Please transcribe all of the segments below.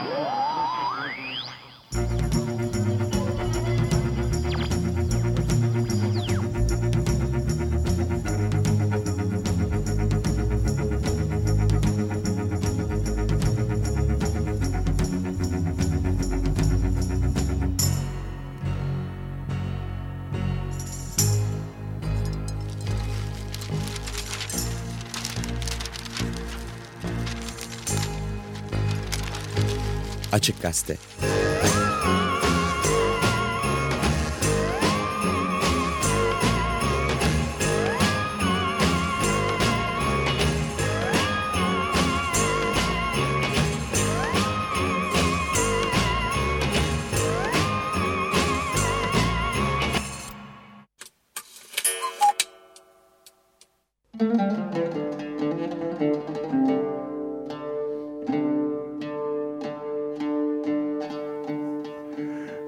Yeah. Açık Gazete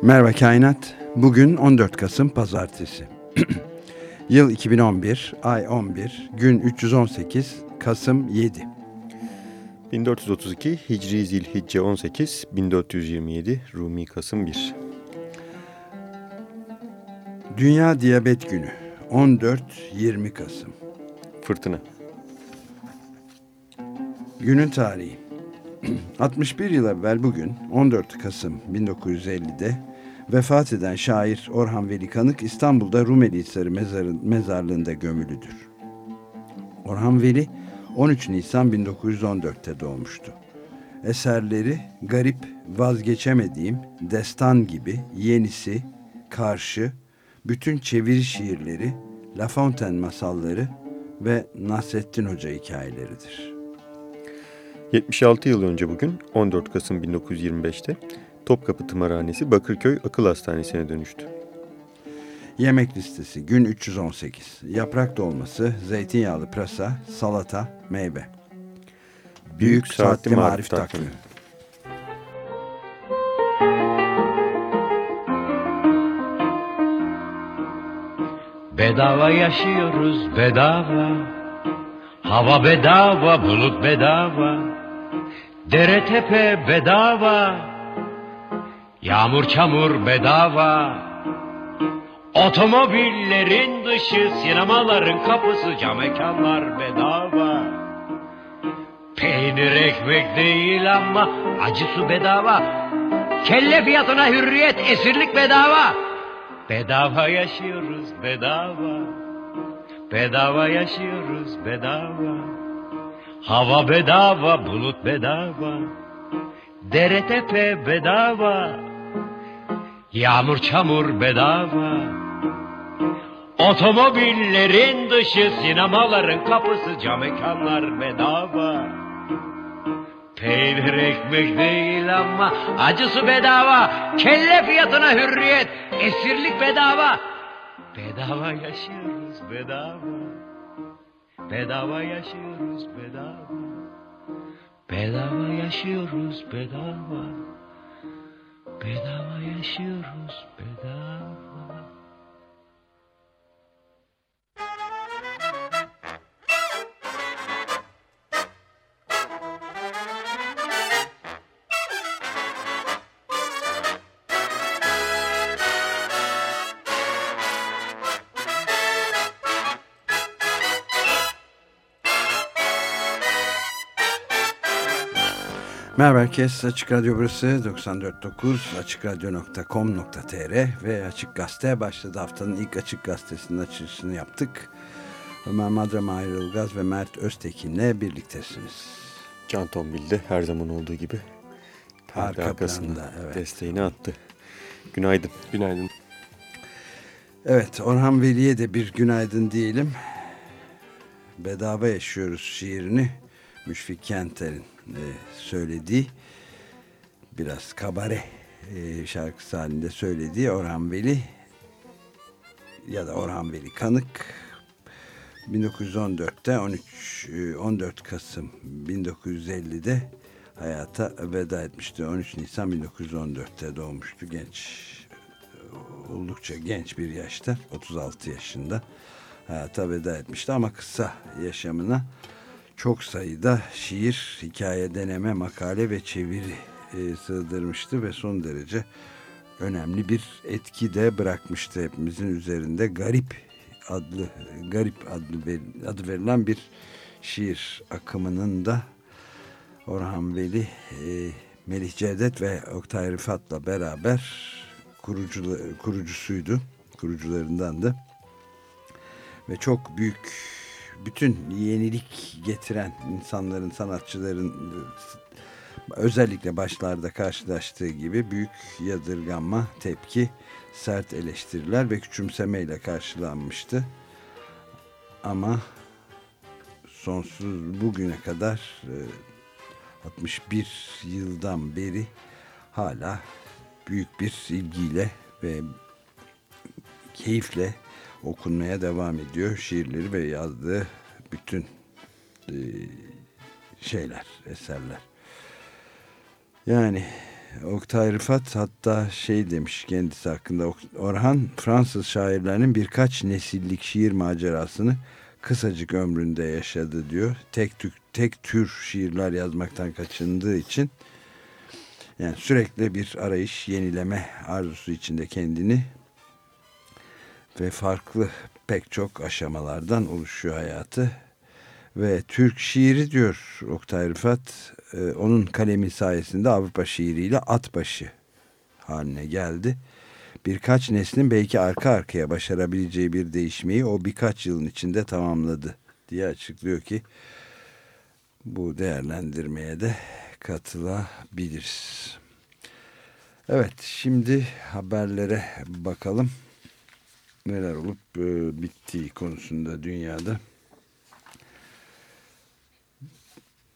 Merhaba Kainat. Bugün 14 Kasım Pazartesi. Yıl 2011, ay 11, gün 318, Kasım 7. 1432 Hicri Zilhicce 18, 1427 Rumi Kasım 1. Dünya Diyabet Günü 14-20 Kasım. Fırtına. Günün tarihi. 61 yıl evvel bugün 14 Kasım 1950'de vefat eden şair Orhan Veli Kanık İstanbul'da Rumeli Hisarı mezarlığında gömülüdür. Orhan Veli 13 Nisan 1914'te doğmuştu. Eserleri Garip, Vazgeçemediğim, Destan gibi, Yenisi, Karşı, bütün çeviri şiirleri, La Fontaine masalları ve Nasrettin Hoca hikayeleridir. 76 yıl önce bugün 14 Kasım 1925'te Topkapı Tımarhanesi Bakırköy Akıl Hastanesi'ne dönüştü. Yemek listesi gün 318. Yaprak dolması, zeytinyağlı pırasa, salata, meyve. Büyük, Büyük Saatli, saatli Marif Takvimi. Bedava yaşıyoruz bedava Hava bedava, bulut bedava Dere tepe bedava Yağmur çamur bedava. Otomobillerin dışı sinemaların kapısı cam mekanlar bedava. Peynir ekmek değil ama acı su bedava. Kelle fiyatına hürriyet esirlik bedava. Bedava yaşıyoruz bedava. Bedava yaşıyoruz bedava. Hava bedava bulut bedava. Dere tepe bedava Yağmur çamur bedava. Otomobillerin dışı sinemaların kapısı cam mekanlar bedava. Peynir ekmek değil ama acısı bedava. Kelle fiyatına hürriyet esirlik bedava. Bedava yaşıyoruz bedava. Bedava yaşıyoruz bedava. Bedava yaşıyoruz bedava Bedava yaşıyoruz bedava Merhaba herkes. Açık Radyo burası 94.9 açıkradyo.com.tr ve Açık Gazete başladı. Haftanın ilk Açık Gazetesi'nin açılışını yaptık. Ömer Madra, Mahir Ilgaz ve Mert Öztekin'le birliktesiniz. Can Tombil'de her zaman olduğu gibi Arka arkasında evet. desteğini attı. Günaydın. Günaydın. Evet Orhan Veli'ye de bir günaydın diyelim. Bedava yaşıyoruz şiirini Müşfik Kenter'in e, söylediği biraz kabare e, şarkısı halinde söylediği Orhan Veli ya da Orhan Veli Kanık. 1914'te 13 14 Kasım 1950'de hayata veda etmişti. 13 Nisan 1914'te doğmuştu. Genç oldukça genç bir yaşta 36 yaşında hayata veda etmişti. Ama kısa yaşamına çok sayıda şiir, hikaye deneme, makale ve çeviri e, sığdırmıştı ve son derece önemli bir etki de bırakmıştı hepimizin üzerinde. Garip adlı Garip adlı adı verilen bir şiir akımının da Orhan Veli, e, Melih Cevdet ve Oktay Rıfat'la beraber kurucu, kurucusuydu. Kurucularından da. Ve çok büyük bütün yenilik getiren insanların, sanatçıların özellikle başlarda karşılaştığı gibi büyük yadırganma, tepki, sert eleştiriler ve küçümsemeyle karşılanmıştı. Ama sonsuz bugüne kadar 61 e, yıldan beri hala büyük bir ilgiyle ve keyifle okunmaya devam ediyor. Şiirleri ve yazdığı bütün e, şeyler, eserler. Yani Oktay Rıfat hatta şey demiş kendisi hakkında Orhan Fransız şairlerinin birkaç nesillik şiir macerasını kısacık ömründe yaşadı diyor. Tek, tük, tek tür şiirler yazmaktan kaçındığı için yani sürekli bir arayış, yenileme arzusu içinde kendini ve farklı pek çok aşamalardan oluşuyor hayatı. Ve Türk şiiri diyor Oktay Rıfat, e, onun kalemi sayesinde Avrupa şiiriyle at başı haline geldi. Birkaç neslin belki arka arkaya başarabileceği bir değişmeyi o birkaç yılın içinde tamamladı diye açıklıyor ki bu değerlendirmeye de katılabiliriz. Evet şimdi haberlere bakalım neler olup e, bittiği konusunda dünyada.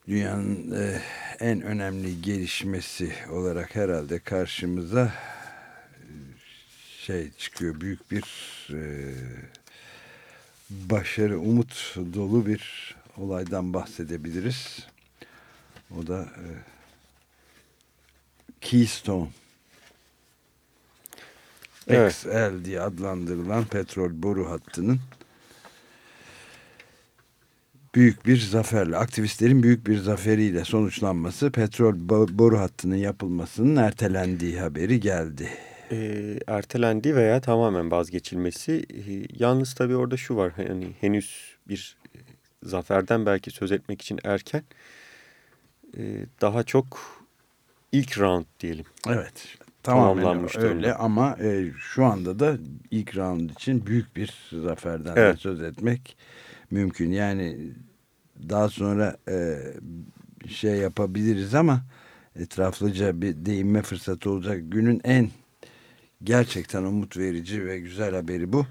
Dünyanın e, en önemli gelişmesi olarak herhalde karşımıza e, şey çıkıyor büyük bir e, başarı, umut dolu bir olaydan bahsedebiliriz. O da e, Keystone evet. XL diye adlandırılan petrol boru hattının büyük bir zaferle, aktivistlerin büyük bir zaferiyle sonuçlanması, petrol boru hattının yapılmasının ertelendiği haberi geldi. E, ertelendiği veya tamamen vazgeçilmesi. E, yalnız tabii orada şu var, hani henüz bir e, zaferden belki söz etmek için erken. E, daha çok ilk round diyelim. Evet tamamlanmıştı öyle onda. ama e, şu anda da ilk round için büyük bir zaferden evet. söz etmek mümkün. Yani daha sonra e, şey yapabiliriz ama etraflıca bir değinme fırsatı olacak. Günün en gerçekten umut verici ve güzel haberi bu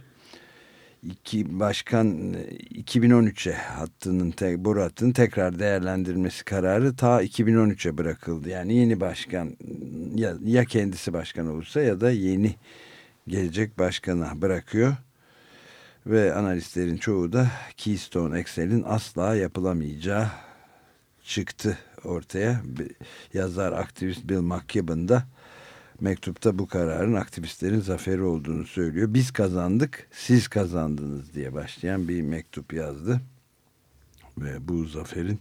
iki başkan 2013'e hattının te, boru tekrar değerlendirilmesi kararı ta 2013'e bırakıldı. Yani yeni başkan ya, ya kendisi başkan olursa ya da yeni gelecek başkana bırakıyor. Ve analistlerin çoğu da Keystone XL'in asla yapılamayacağı çıktı ortaya. Yazar aktivist Bill McKibben da mektupta bu kararın aktivistlerin zaferi olduğunu söylüyor. Biz kazandık, siz kazandınız diye başlayan bir mektup yazdı. Ve bu zaferin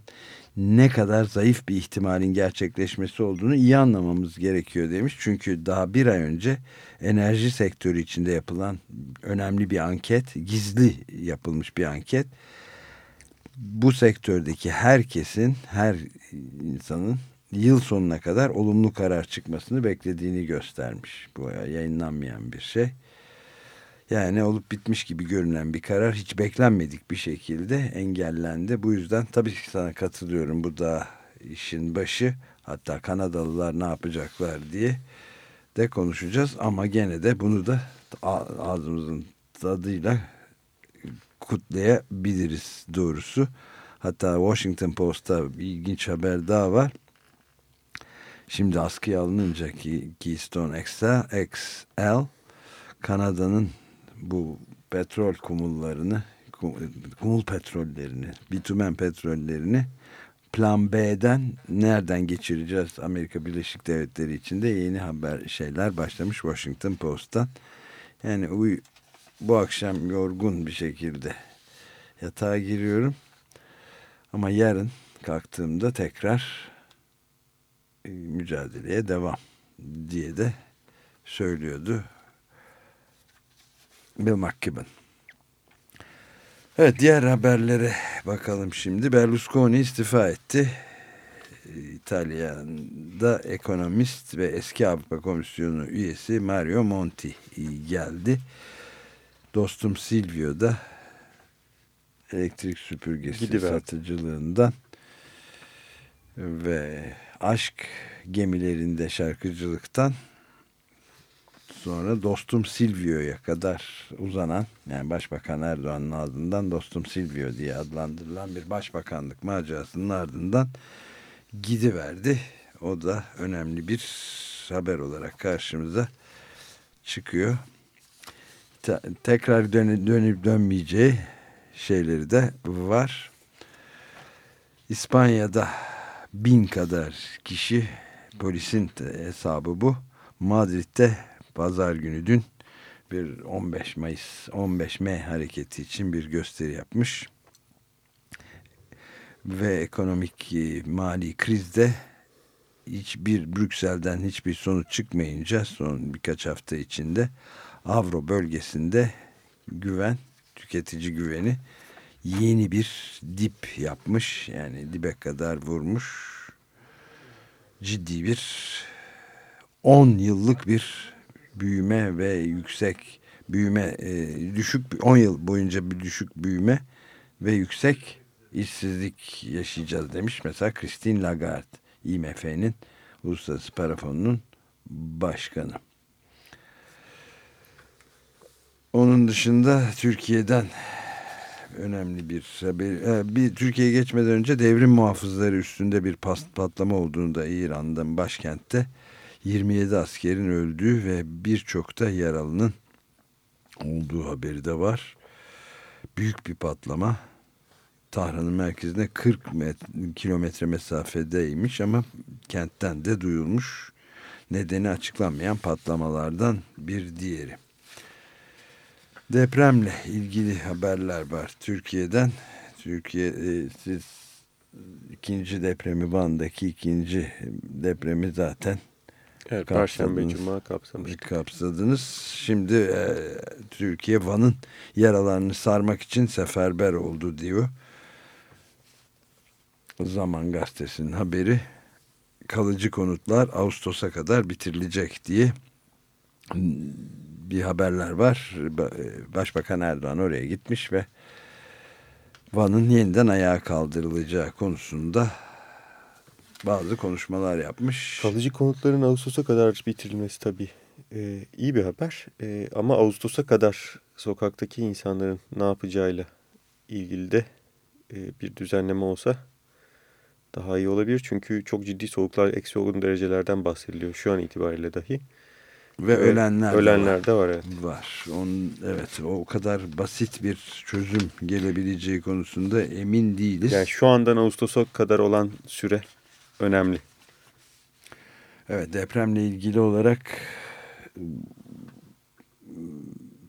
ne kadar zayıf bir ihtimalin gerçekleşmesi olduğunu iyi anlamamız gerekiyor demiş. Çünkü daha bir ay önce enerji sektörü içinde yapılan önemli bir anket, gizli yapılmış bir anket. Bu sektördeki herkesin, her insanın yıl sonuna kadar olumlu karar çıkmasını beklediğini göstermiş. Bu yayınlanmayan bir şey. Yani olup bitmiş gibi görünen bir karar hiç beklenmedik bir şekilde engellendi. Bu yüzden tabii ki sana katılıyorum. Bu da işin başı. Hatta Kanadalılar ne yapacaklar diye de konuşacağız. Ama gene de bunu da ağzımızın tadıyla kutlayabiliriz doğrusu. Hatta Washington Post'ta ilginç haber daha var. Şimdi askıya alınınca ki Keystone XL, Kanada'nın bu petrol kumullarını kumul petrollerini bitumen petrollerini plan B'den nereden geçireceğiz Amerika Birleşik Devletleri içinde yeni haber şeyler başlamış Washington Post'tan yani uy, bu akşam yorgun bir şekilde yatağa giriyorum. Ama yarın kalktığımda tekrar mücadeleye devam diye de söylüyordu Bill McKibben. Evet diğer haberlere bakalım şimdi. Berlusconi istifa etti. İtalya'da ekonomist ve eski Avrupa Komisyonu üyesi Mario Monti geldi. Dostum Silvio da elektrik süpürgesi Gidiverdi. satıcılığından ve aşk gemilerinde şarkıcılıktan sonra dostum Silvio'ya kadar uzanan yani Başbakan Erdoğan'ın ardından dostum Silvio diye adlandırılan bir başbakanlık macerasının ardından gidiverdi. O da önemli bir haber olarak karşımıza çıkıyor. Te- tekrar dönüp, dönüp dönmeyeceği şeyleri de var. İspanya'da bin kadar kişi polisin hesabı bu. Madrid'de pazar günü dün bir 15 Mayıs 15 M hareketi için bir gösteri yapmış. Ve ekonomik e, mali krizde hiçbir Brüksel'den hiçbir sonuç çıkmayınca son birkaç hafta içinde Avro bölgesinde güven, tüketici güveni yeni bir dip yapmış. Yani dibe kadar vurmuş. Ciddi bir 10 yıllık bir büyüme ve yüksek büyüme e, düşük 10 yıl boyunca bir düşük büyüme ve yüksek işsizlik yaşayacağız demiş. Mesela Christine Lagarde IMF'nin Uluslararası Para Fonu'nun başkanı. Onun dışında Türkiye'den önemli bir haber. e, Bir Türkiye'ye geçmeden önce devrim muhafızları üstünde bir pas- patlama olduğunda İran'dan başkentte 27 askerin öldüğü ve birçok da yaralının olduğu haberi de var. Büyük bir patlama. Tahran'ın merkezine 40 met- kilometre mesafedeymiş ama kentten de duyulmuş. Nedeni açıklanmayan patlamalardan bir diğeri. Depremle ilgili haberler var Türkiye'den. Türkiye e, siz ikinci depremi Van'daki ikinci depremi zaten Evet, Perşembe. Cuma kapsamıştık. kapsadınız. Şimdi e, Türkiye Van'ın yaralarını sarmak için seferber oldu diyor. Zaman Gazetesi'nin haberi kalıcı konutlar Ağustos'a kadar bitirilecek diye bir haberler var. Ba- Başbakan Erdoğan oraya gitmiş ve Van'ın yeniden ayağa kaldırılacağı konusunda bazı konuşmalar yapmış. Kalıcı konutların Ağustos'a kadar bitirilmesi tabii e, iyi bir haber. E, ama Ağustos'a kadar sokaktaki insanların ne yapacağıyla ilgili de e, bir düzenleme olsa daha iyi olabilir. Çünkü çok ciddi soğuklar, eksi 10 derecelerden bahsediliyor şu an itibariyle dahi. Ve ölenler, de ölenler var. de var. Evet. var. Onun, evet o kadar basit bir çözüm gelebileceği konusunda emin değiliz. Yani şu andan Ağustos'a kadar olan süre önemli. Evet depremle ilgili olarak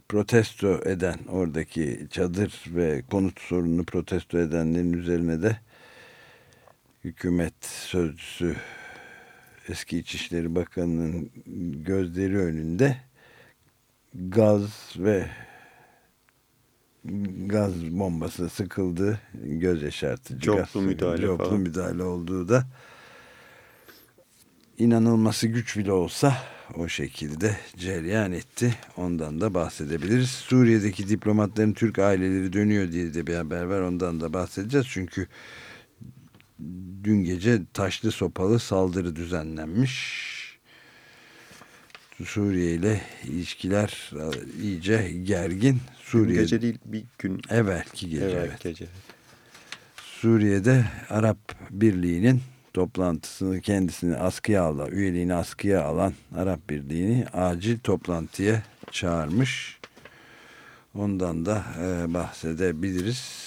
protesto eden oradaki çadır ve konut sorununu protesto edenlerin üzerine de hükümet sözcüsü eski İçişleri Bakanı'nın gözleri önünde gaz ve gaz bombası sıkıldı. Göz yaşartıcı Çoklu gaz, müdahale çoklu falan. müdahale olduğu da inanılması güç bile olsa o şekilde cereyan etti. Ondan da bahsedebiliriz. Suriye'deki diplomatların Türk aileleri dönüyor diye de bir haber var. Ondan da bahsedeceğiz. Çünkü dün gece taşlı sopalı saldırı düzenlenmiş. Suriye ile ilişkiler iyice gergin. Suriye Gece değil bir gün evvelki gece. evvel evet. gece. Suriye'de Arap Birliği'nin toplantısını kendisini askıya alan, üyeliğini askıya alan Arap Birliği'ni acil toplantıya çağırmış. Ondan da e, bahsedebiliriz.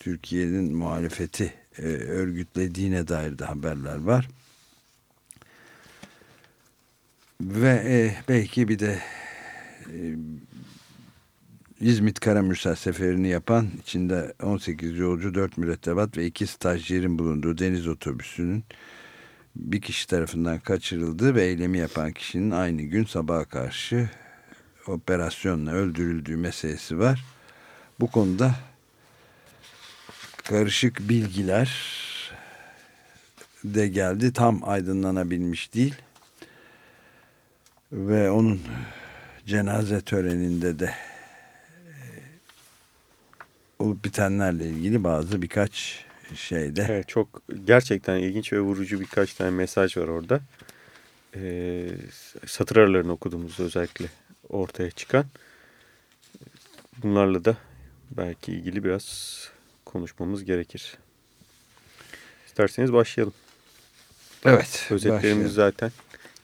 Türkiye'nin muhalefeti e, örgütlediğine dair de haberler var. Ve e, belki bir de e, İzmit Karamürsel seferini yapan içinde 18 yolcu 4 mürettebat ve 2 stajyerin bulunduğu deniz otobüsünün bir kişi tarafından kaçırıldı ve eylemi yapan kişinin aynı gün sabaha karşı operasyonla öldürüldüğü meselesi var. Bu konuda karışık bilgiler de geldi. Tam aydınlanabilmiş değil. Ve onun cenaze töreninde de e, olup bitenlerle ilgili bazı birkaç şeyde. Evet, çok gerçekten ilginç ve vurucu birkaç tane mesaj var orada. Ee, satır aralarını okuduğumuzda özellikle ortaya çıkan. Bunlarla da belki ilgili biraz konuşmamız gerekir. İsterseniz başlayalım. Evet. Özetlerimiz başlayalım. zaten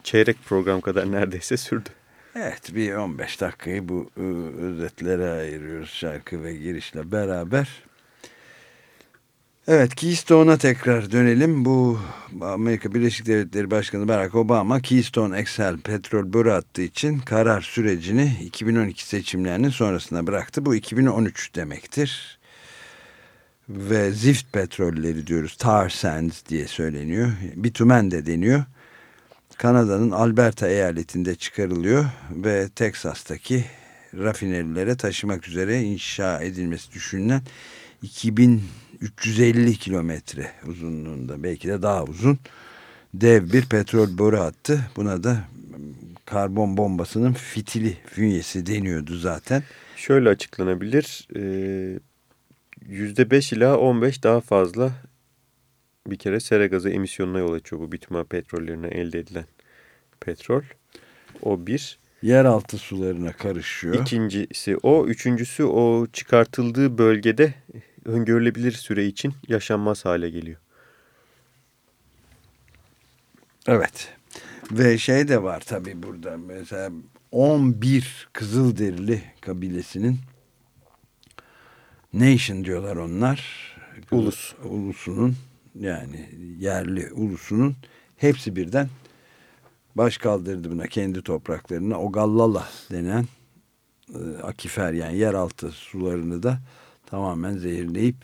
çeyrek program kadar neredeyse sürdü. Evet bir 15 dakikayı bu ı, özetlere ayırıyoruz şarkı ve girişle beraber. Evet Keystone'a tekrar dönelim. Bu Amerika Birleşik Devletleri Başkanı Barack Obama Keystone XL petrol boru hattı için karar sürecini 2012 seçimlerinin sonrasına bıraktı. Bu 2013 demektir. Ve zift petrolleri diyoruz. Tar sands diye söyleniyor. Bitumen de deniyor. Kanada'nın Alberta eyaletinde çıkarılıyor ve Teksas'taki rafinerilere taşımak üzere inşa edilmesi düşünülen 2350 kilometre uzunluğunda belki de daha uzun dev bir petrol boru hattı. Buna da karbon bombasının fitili fünyesi deniyordu zaten. Şöyle açıklanabilir. %5 ila 15 daha fazla bir kere sera gazı emisyonuna yol açıyor bu bitumen petrollerine elde edilen petrol. O bir. Yeraltı sularına karışıyor. İkincisi o. Üçüncüsü o çıkartıldığı bölgede öngörülebilir süre için yaşanmaz hale geliyor. Evet. Ve şey de var tabii burada mesela 11 Kızılderili kabilesinin nation diyorlar onlar. Ulus. Ulusunun yani yerli ulusunun hepsi birden baş kaldırdı buna kendi topraklarına. Ogallala denen e, akifer yani yeraltı sularını da tamamen zehirleyip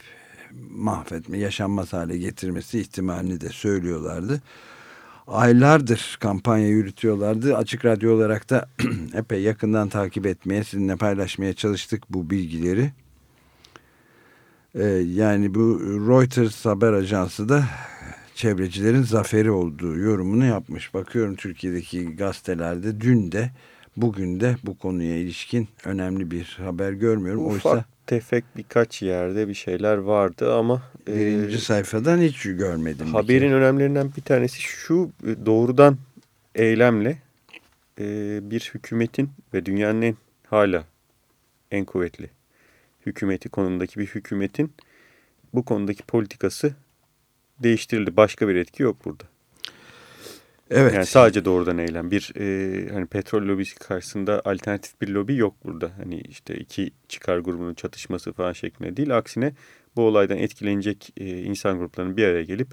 mahvetme, yaşanmaz hale getirmesi ihtimalini de söylüyorlardı. Aylardır kampanya yürütüyorlardı. Açık Radyo olarak da epey yakından takip etmeye, sizinle paylaşmaya çalıştık bu bilgileri. Ee, yani bu Reuters haber ajansı da çevrecilerin zaferi olduğu yorumunu yapmış. Bakıyorum Türkiye'deki gazetelerde dün de bugün de bu konuya ilişkin önemli bir haber görmüyorum. Ufak Oysa tefek birkaç yerde bir şeyler vardı ama birinci e, sayfadan hiç görmedim. bir haberin kere. önemlilerinden bir tanesi şu e, doğrudan eylemle e, bir hükümetin ve dünyanın en hala en kuvvetli hükümeti konumundaki bir hükümetin bu konudaki politikası değiştirildi. Başka bir etki yok burada. Evet. Yani sadece doğrudan eylem. Bir e, hani petrol lobisi karşısında alternatif bir lobi yok burada. Hani işte iki çıkar grubunun çatışması falan şeklinde değil. Aksine bu olaydan etkilenecek e, insan gruplarının bir araya gelip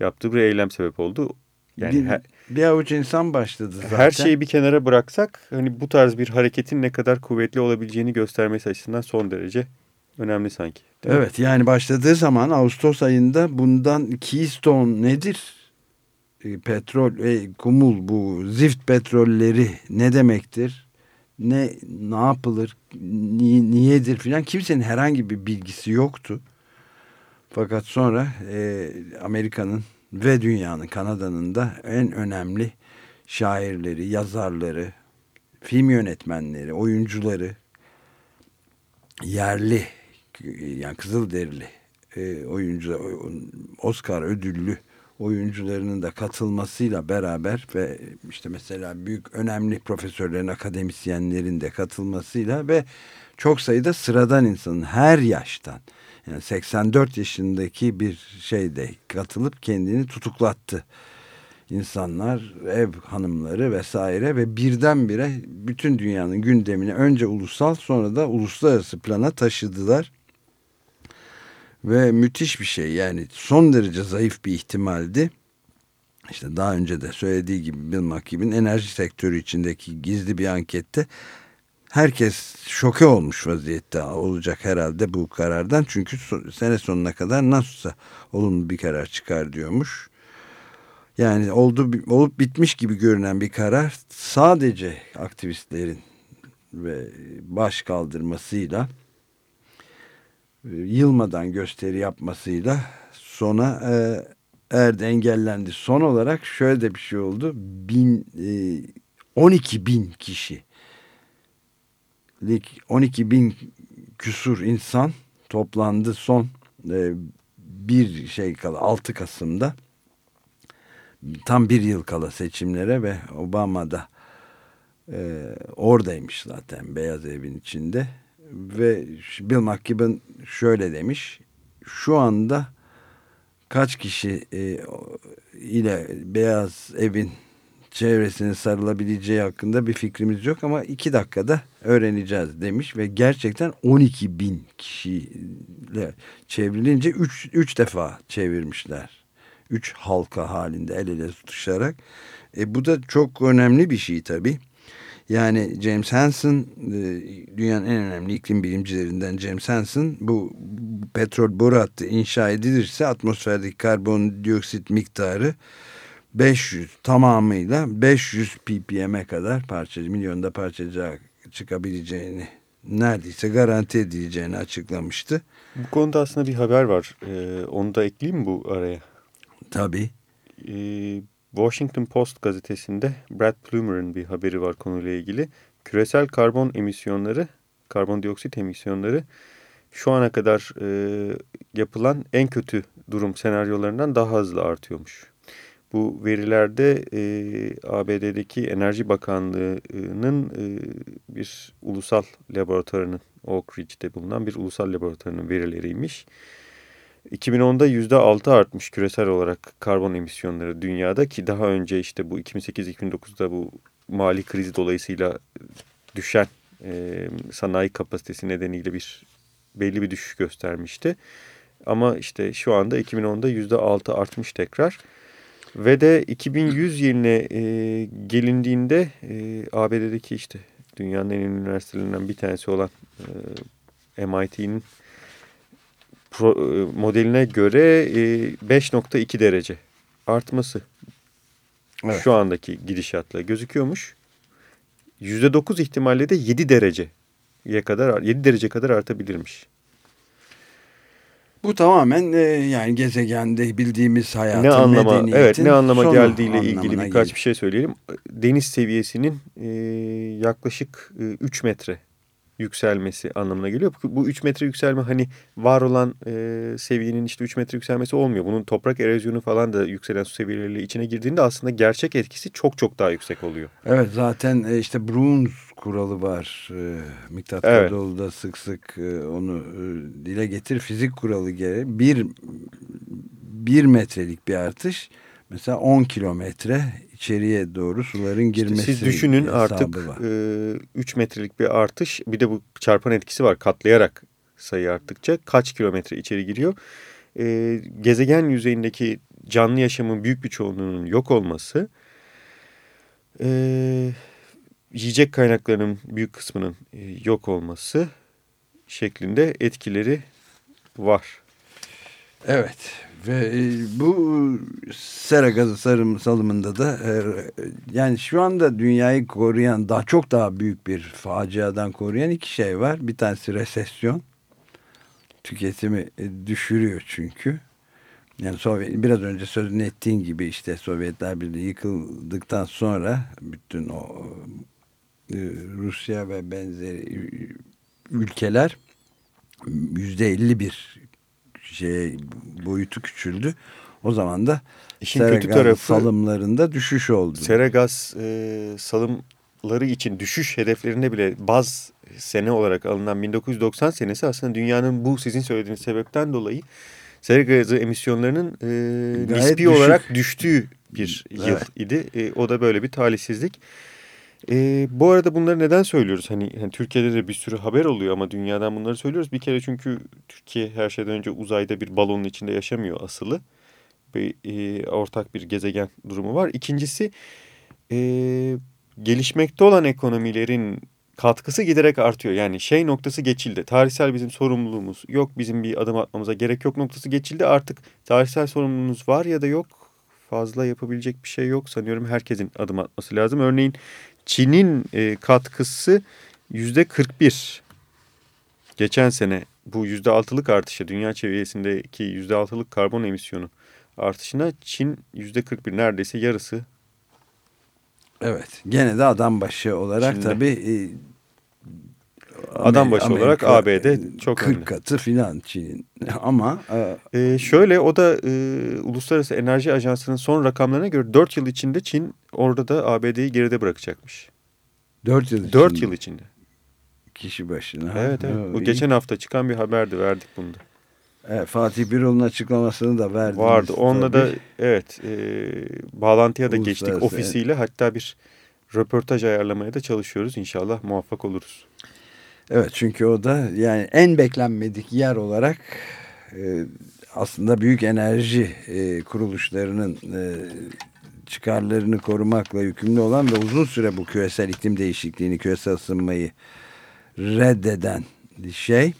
yaptığı bir eylem sebep oldu. Yani her, bir avuç insan başladı zaten. her şeyi bir kenara bıraksak hani bu tarz bir hareketin ne kadar kuvvetli olabileceğini göstermesi açısından son derece önemli sanki. Değil mi? Evet yani başladığı zaman Ağustos ayında bundan Keystone nedir? E, petrol, e, kumul bu zift petrolleri ne demektir? Ne ne yapılır? Ni, niyedir filan kimsenin herhangi bir bilgisi yoktu. Fakat sonra e, Amerika'nın ve dünyanın Kanada'nın da en önemli şairleri, yazarları, film yönetmenleri, oyuncuları, yerli yani Kızılderili e, oyuncu Oscar ödüllü oyuncularının da katılmasıyla beraber ve işte mesela büyük önemli profesörlerin, akademisyenlerin de katılmasıyla ve çok sayıda sıradan insanın her yaştan yani 84 yaşındaki bir şeyde katılıp kendini tutuklattı. İnsanlar, ev hanımları vesaire ve birdenbire bütün dünyanın gündemini önce ulusal sonra da uluslararası plana taşıdılar. Ve müthiş bir şey yani son derece zayıf bir ihtimaldi. İşte daha önce de söylediği gibi Bill McKibben enerji sektörü içindeki gizli bir ankette herkes şoke olmuş vaziyette olacak herhalde bu karardan. Çünkü sene sonuna kadar nasılsa olumlu bir karar çıkar diyormuş. Yani oldu olup bitmiş gibi görünen bir karar sadece aktivistlerin ve baş kaldırmasıyla e, yılmadan gösteri yapmasıyla sona e, erdi engellendi. Son olarak şöyle de bir şey oldu. Bin, e, 12 bin kişi 12 bin küsur insan toplandı son e, bir şey kala 6 Kasım'da. Tam bir yıl kala seçimlere ve Obama da e, oradaymış zaten Beyaz Evin içinde. Ve Bill McKibben şöyle demiş şu anda kaç kişi e, ile Beyaz Evin çevresine sarılabileceği hakkında bir fikrimiz yok ama iki dakikada öğreneceğiz demiş ve gerçekten 12 bin kişiyle çevrilince 3 defa çevirmişler. 3 halka halinde el ele tutuşarak. E, bu da çok önemli bir şey tabii. Yani James Hansen e, dünyanın en önemli iklim bilimcilerinden James Hansen bu petrol boru hattı inşa edilirse atmosferdeki karbondioksit miktarı 500 tamamıyla 500 ppm'e kadar parçacı milyonda parçacığa çıkabileceğini neredeyse garanti edileceğini açıklamıştı. Bu konuda aslında bir haber var. Ee, onu da ekleyeyim mi bu araya? Tabii. Ee, Washington Post gazetesinde Brad Plumer'ın bir haberi var konuyla ilgili. Küresel karbon emisyonları, karbondioksit emisyonları şu ana kadar e, yapılan en kötü durum senaryolarından daha hızlı artıyormuş. Bu verilerde e, ABD'deki Enerji Bakanlığı'nın e, bir ulusal laboratuvarının, Oak Ridge'de bulunan bir ulusal laboratuvarının verileriymiş. 2010'da %6 artmış küresel olarak karbon emisyonları dünyada ki daha önce işte bu 2008-2009'da bu mali kriz dolayısıyla düşen e, sanayi kapasitesi nedeniyle bir belli bir düşüş göstermişti. Ama işte şu anda 2010'da %6 artmış tekrar. Ve de 2100 yıline e, gelindiğinde e, ABD'deki işte dünyanın en önemli üniversitelerinden bir tanesi olan e, MIT'nin e, modeline göre e, 5.2 derece artması evet. şu andaki gidişatla gözüküyormuş. %9 ihtimalle de 7 dereceye kadar 7 derece kadar artabilirmiş. Bu tamamen e, yani gezegende bildiğimiz hayatın, ne anlama, medeniyetin Evet ne anlama geldiğiyle ilgili birkaç geliyor. bir şey söyleyelim. Deniz seviyesinin e, yaklaşık e, 3 metre yükselmesi anlamına geliyor. Bu 3 metre yükselme hani var olan e, seviyenin işte 3 metre yükselmesi olmuyor. Bunun toprak erozyonu falan da yükselen su seviyeleriyle içine girdiğinde aslında gerçek etkisi çok çok daha yüksek oluyor. Evet zaten e, işte Bruns kuralı var. E, Miktat evet. Kadıoğlu sık sık e, onu e, dile getir. Fizik kuralı gereği bir, bir metrelik bir artış mesela 10 kilometre içeriye doğru suların girmesi işte Siz düşünün artık e, 3 metrelik bir artış bir de bu çarpan etkisi var katlayarak sayı arttıkça kaç kilometre içeri giriyor. E, gezegen yüzeyindeki canlı yaşamın büyük bir çoğunluğunun yok olması e, yiyecek kaynaklarının büyük kısmının e, yok olması şeklinde etkileri var. Evet ve e, bu sera gazı salımında da e, yani şu anda dünyayı koruyan daha çok daha büyük bir faciadan koruyan iki şey var. Bir tanesi resesyon. Tüketimi e, düşürüyor çünkü. Yani Sovyet, biraz önce sözünü ettiğin gibi işte Sovyetler Birliği yıkıldıktan sonra bütün o Rusya ve benzeri ülkeler yüzde elli bir şey boyutu küçüldü. O zaman da İşin kötü tarafı, salımlarında düşüş oldu. Sera gaz e, salımları için düşüş hedeflerinde bile baz sene olarak alınan 1990 senesi aslında dünyanın bu sizin söylediğiniz sebepten dolayı sera gazı emisyonlarının e, nispi düşük. olarak düştüğü bir yıl evet. idi. E, o da böyle bir talihsizlik. E, bu arada bunları neden söylüyoruz? Hani, hani Türkiye'de de bir sürü haber oluyor ama dünyadan bunları söylüyoruz. Bir kere çünkü Türkiye her şeyden önce uzayda bir balonun içinde yaşamıyor asılı. Bir e, ortak bir gezegen durumu var. İkincisi e, gelişmekte olan ekonomilerin katkısı giderek artıyor. Yani şey noktası geçildi. Tarihsel bizim sorumluluğumuz yok bizim bir adım atmamıza gerek yok noktası geçildi. Artık tarihsel sorumluluğumuz var ya da yok fazla yapabilecek bir şey yok. Sanıyorum herkesin adım atması lazım. Örneğin Çin'in e, katkısı yüzde 41. Geçen sene bu yüzde altılık artışa dünya seviyesindeki yüzde altılık karbon emisyonu artışına Çin yüzde 41 neredeyse yarısı. Evet gene de adam başı olarak Çin'de. tabii e, Adam başı olarak ABD e, çok 40 önde. katı filan Çin'in ama e, Ee, şöyle o da e, Uluslararası Enerji Ajansı'nın son rakamlarına göre 4 yıl içinde Çin orada da ABD'yi geride bırakacakmış. 4 yıl 4 içinde yıl içinde. kişi başına. Evet evet. Bu iyi. geçen hafta çıkan bir haberdi verdik bunu da. Evet, Fatih Birol'un açıklamasını da verdiniz. Vardı. Onunla da tabii. evet e, bağlantıya da geçtik ofisiyle. Hatta bir röportaj ayarlamaya da çalışıyoruz. İnşallah muvaffak oluruz. Evet çünkü o da yani en beklenmedik yer olarak e, aslında büyük enerji e, kuruluşlarının e, çıkarlarını korumakla yükümlü olan ve uzun süre bu küresel iklim değişikliğini, küresel ısınmayı reddeden şey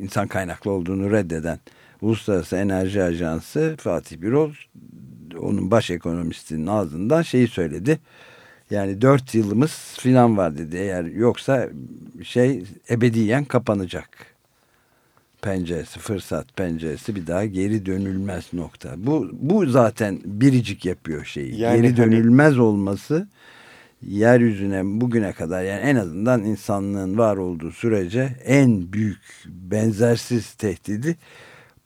insan kaynaklı olduğunu reddeden Uluslararası Enerji Ajansı Fatih Birol onun baş ekonomistinin ağzından şeyi söyledi. Yani dört yılımız filan var dedi. Eğer yoksa şey ebediyen kapanacak. Penceresi, fırsat penceresi bir daha geri dönülmez nokta. Bu, bu zaten biricik yapıyor şeyi. Yani geri hani- dönülmez olması yeryüzüne bugüne kadar yani en azından insanlığın var olduğu sürece en büyük benzersiz tehdidi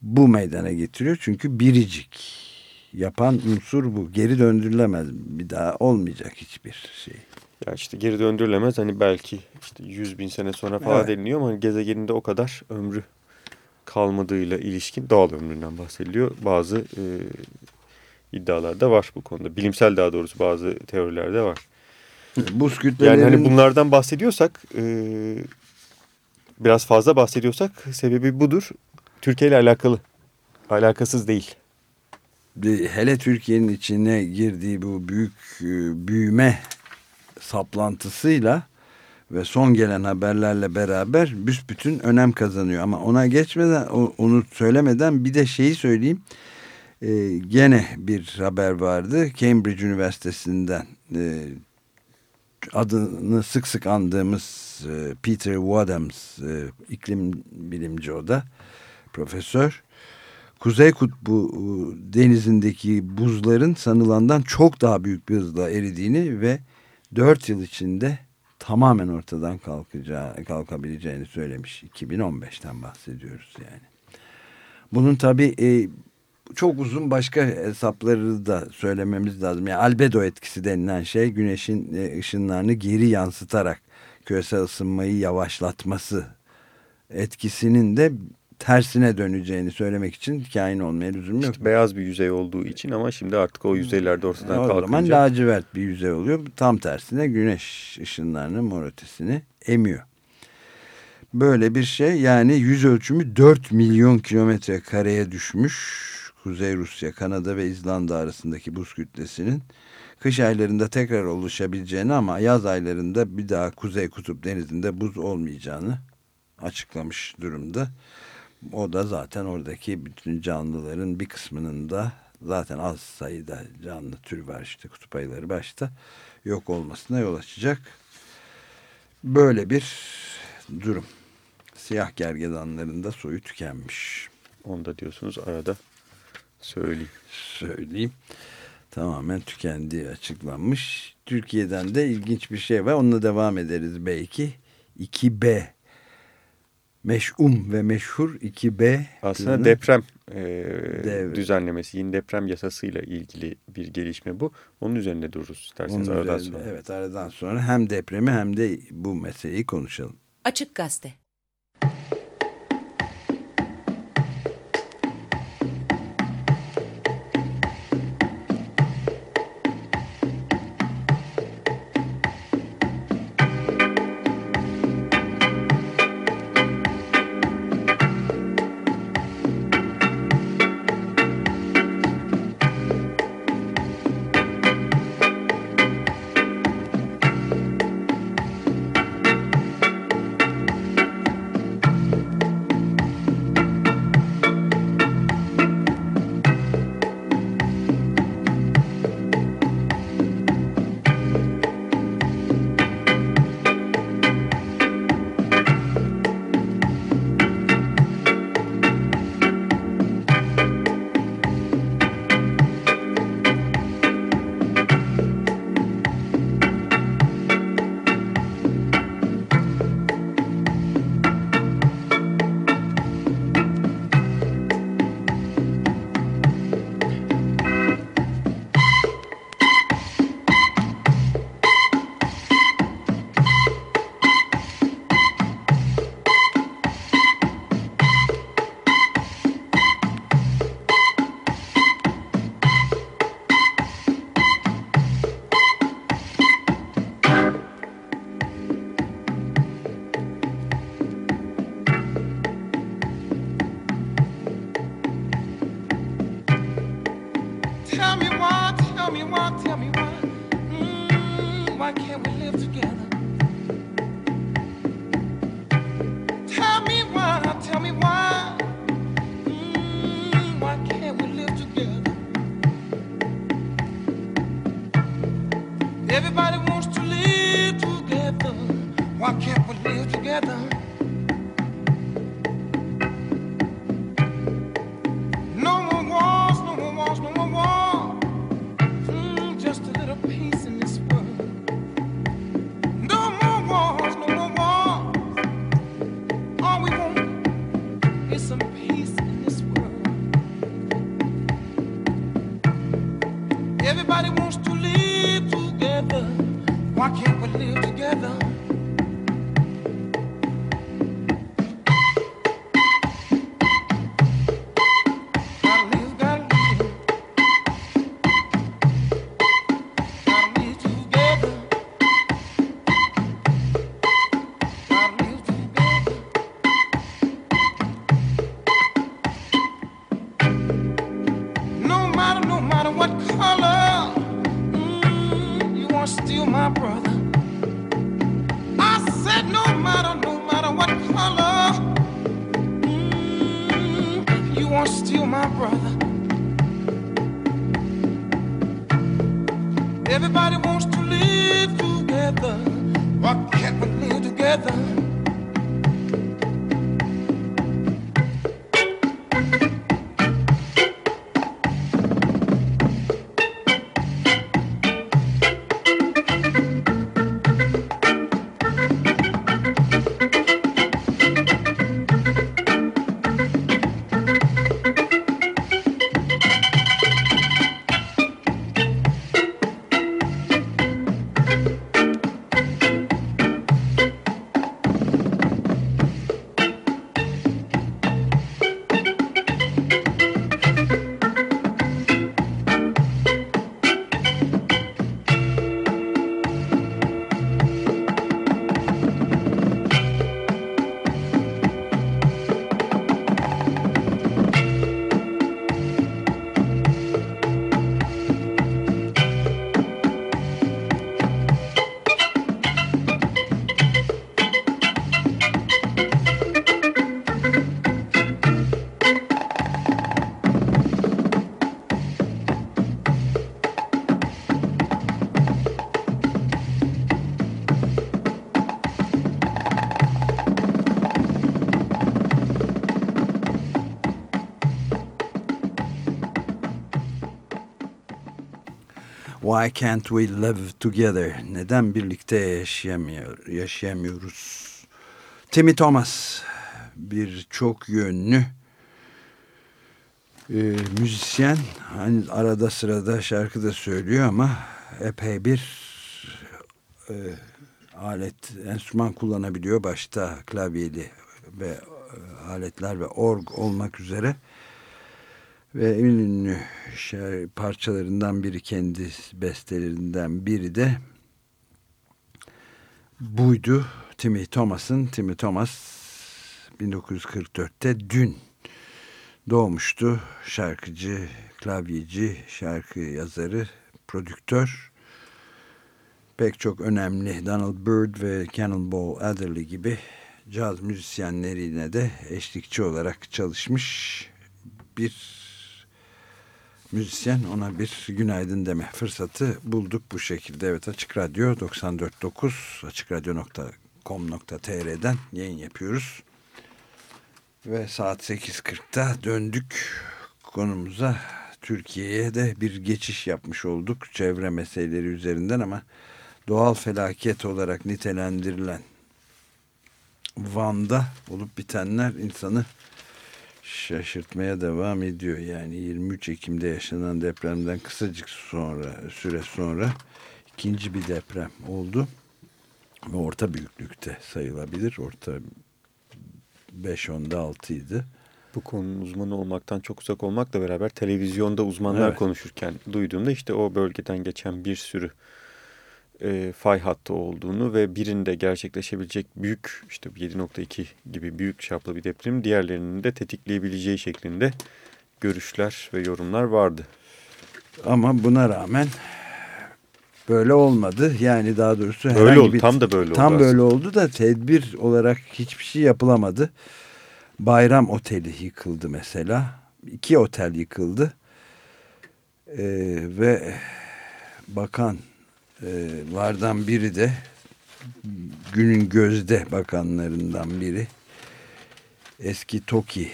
bu meydana getiriyor. Çünkü biricik yapan unsur bu. Geri döndürülemez. Bir daha olmayacak hiçbir şey. Ya işte geri döndürülemez. Hani belki işte 100 bin sene sonra falan Evet. deniliyor ama hani gezegeninde o kadar ömrü kalmadığıyla ilişkin doğal ömründen bahsediliyor. Bazı e, iddialar da var bu konuda. Bilimsel daha doğrusu bazı teoriler de var. Buz kütlelerinin Yani hani bunlardan bahsediyorsak e, biraz fazla bahsediyorsak sebebi budur. Türkiye ile alakalı. Alakasız değil. Hele Türkiye'nin içine girdiği bu büyük e, büyüme saplantısıyla ve son gelen haberlerle beraber büsbütün önem kazanıyor. Ama ona geçmeden onu söylemeden bir de şeyi söyleyeyim. E, gene bir haber vardı. Cambridge Üniversitesi'nden e, adını sık sık andığımız e, Peter Wadhams e, iklim bilimci o da profesör. Kuzey Kutbu e, denizindeki buzların sanılandan çok daha büyük bir hızla eridiğini ve 4 yıl içinde tamamen ortadan kalkacağı, kalkabileceğini söylemiş. 2015'ten bahsediyoruz yani. Bunun tabii e, çok uzun başka hesapları da söylememiz lazım. Yani albedo etkisi denilen şey güneşin e, ışınlarını geri yansıtarak küresel ısınmayı yavaşlatması etkisinin de tersine döneceğini söylemek için kain olmaya lüzum yok. İşte beyaz bir yüzey olduğu için ama şimdi artık o yüzeylerde ortadan o zaman kalkınca lacivert bir yüzey oluyor. Tam tersine güneş ışınlarının mor ötesini emiyor. Böyle bir şey yani yüz ölçümü 4 milyon kilometre kareye düşmüş. Kuzey Rusya, Kanada ve İzlanda arasındaki buz kütlesinin kış aylarında tekrar oluşabileceğini ama yaz aylarında bir daha Kuzey Kutup Denizi'nde buz olmayacağını açıklamış durumda. O da zaten oradaki bütün canlıların bir kısmının da zaten az sayıda canlı tür var işte kutup ayıları başta yok olmasına yol açacak. Böyle bir durum. Siyah gergedanların da soyu tükenmiş. onu da diyorsunuz arada söyleyeyim. Söyleyeyim. Tamamen tükendiği açıklanmış. Türkiye'den de ilginç bir şey var. Onunla devam ederiz belki. 2B meş'um ve meşhur 2B Aslında planı- deprem e, Dev- düzenlemesi, yeni deprem yasasıyla ilgili bir gelişme bu. Onun üzerinde dururuz isterseniz Onun aradan üzerinde- sonra. Evet aradan sonra hem depremi hem de bu meseleyi konuşalım. Açık Gazete you want to steal my brother. Everybody wants to live together. Why can't we live together? Why can't we live together? Neden birlikte yaşayamıyor, yaşayamıyoruz? Timmy Thomas bir çok yönlü e, müzisyen. Hani arada sırada şarkı da söylüyor ama epey bir e, alet, enstrüman kullanabiliyor. Başta klavyeli ve e, aletler ve org olmak üzere. Ve ünlü şer, parçalarından biri kendi bestelerinden biri de buydu. Timmy Thomas'ın. Timmy Thomas 1944'te dün doğmuştu. Şarkıcı, klavyeci, şarkı yazarı, prodüktör. Pek çok önemli Donald Byrd ve Cannonball Adderley gibi caz müzisyenlerine de eşlikçi olarak çalışmış bir müzisyen ona bir günaydın deme fırsatı bulduk bu şekilde. Evet Açık Radyo 94.9 açıkradyo.com.tr'den yayın yapıyoruz. Ve saat 8.40'da döndük konumuza. Türkiye'ye de bir geçiş yapmış olduk çevre meseleleri üzerinden ama doğal felaket olarak nitelendirilen Van'da olup bitenler insanı şaşırtmaya devam ediyor. Yani 23 Ekim'de yaşanan depremden kısacık sonra süre sonra ikinci bir deprem oldu. Ve orta büyüklükte sayılabilir. Orta 5-10'da 6 idi. Bu konunun uzmanı olmaktan çok uzak olmakla beraber televizyonda uzmanlar Evet. konuşurken duyduğumda işte o bölgeden geçen bir sürü e, fay hattı olduğunu ve birinde gerçekleşebilecek büyük işte 7.2 gibi büyük çaplı bir deprem diğerlerinin de tetikleyebileceği şeklinde görüşler ve yorumlar vardı. Ama buna rağmen böyle olmadı. Yani daha doğrusu Böyle herhangi oldu, bir- tam da böyle oldu Tam böyle oldu da tedbir olarak hiçbir şey yapılamadı. Bayram Oteli yıkıldı mesela. İki otel yıkıldı. Ee, ve bakan e, lardan biri de günün gözde bakanlarından biri eski TOKİ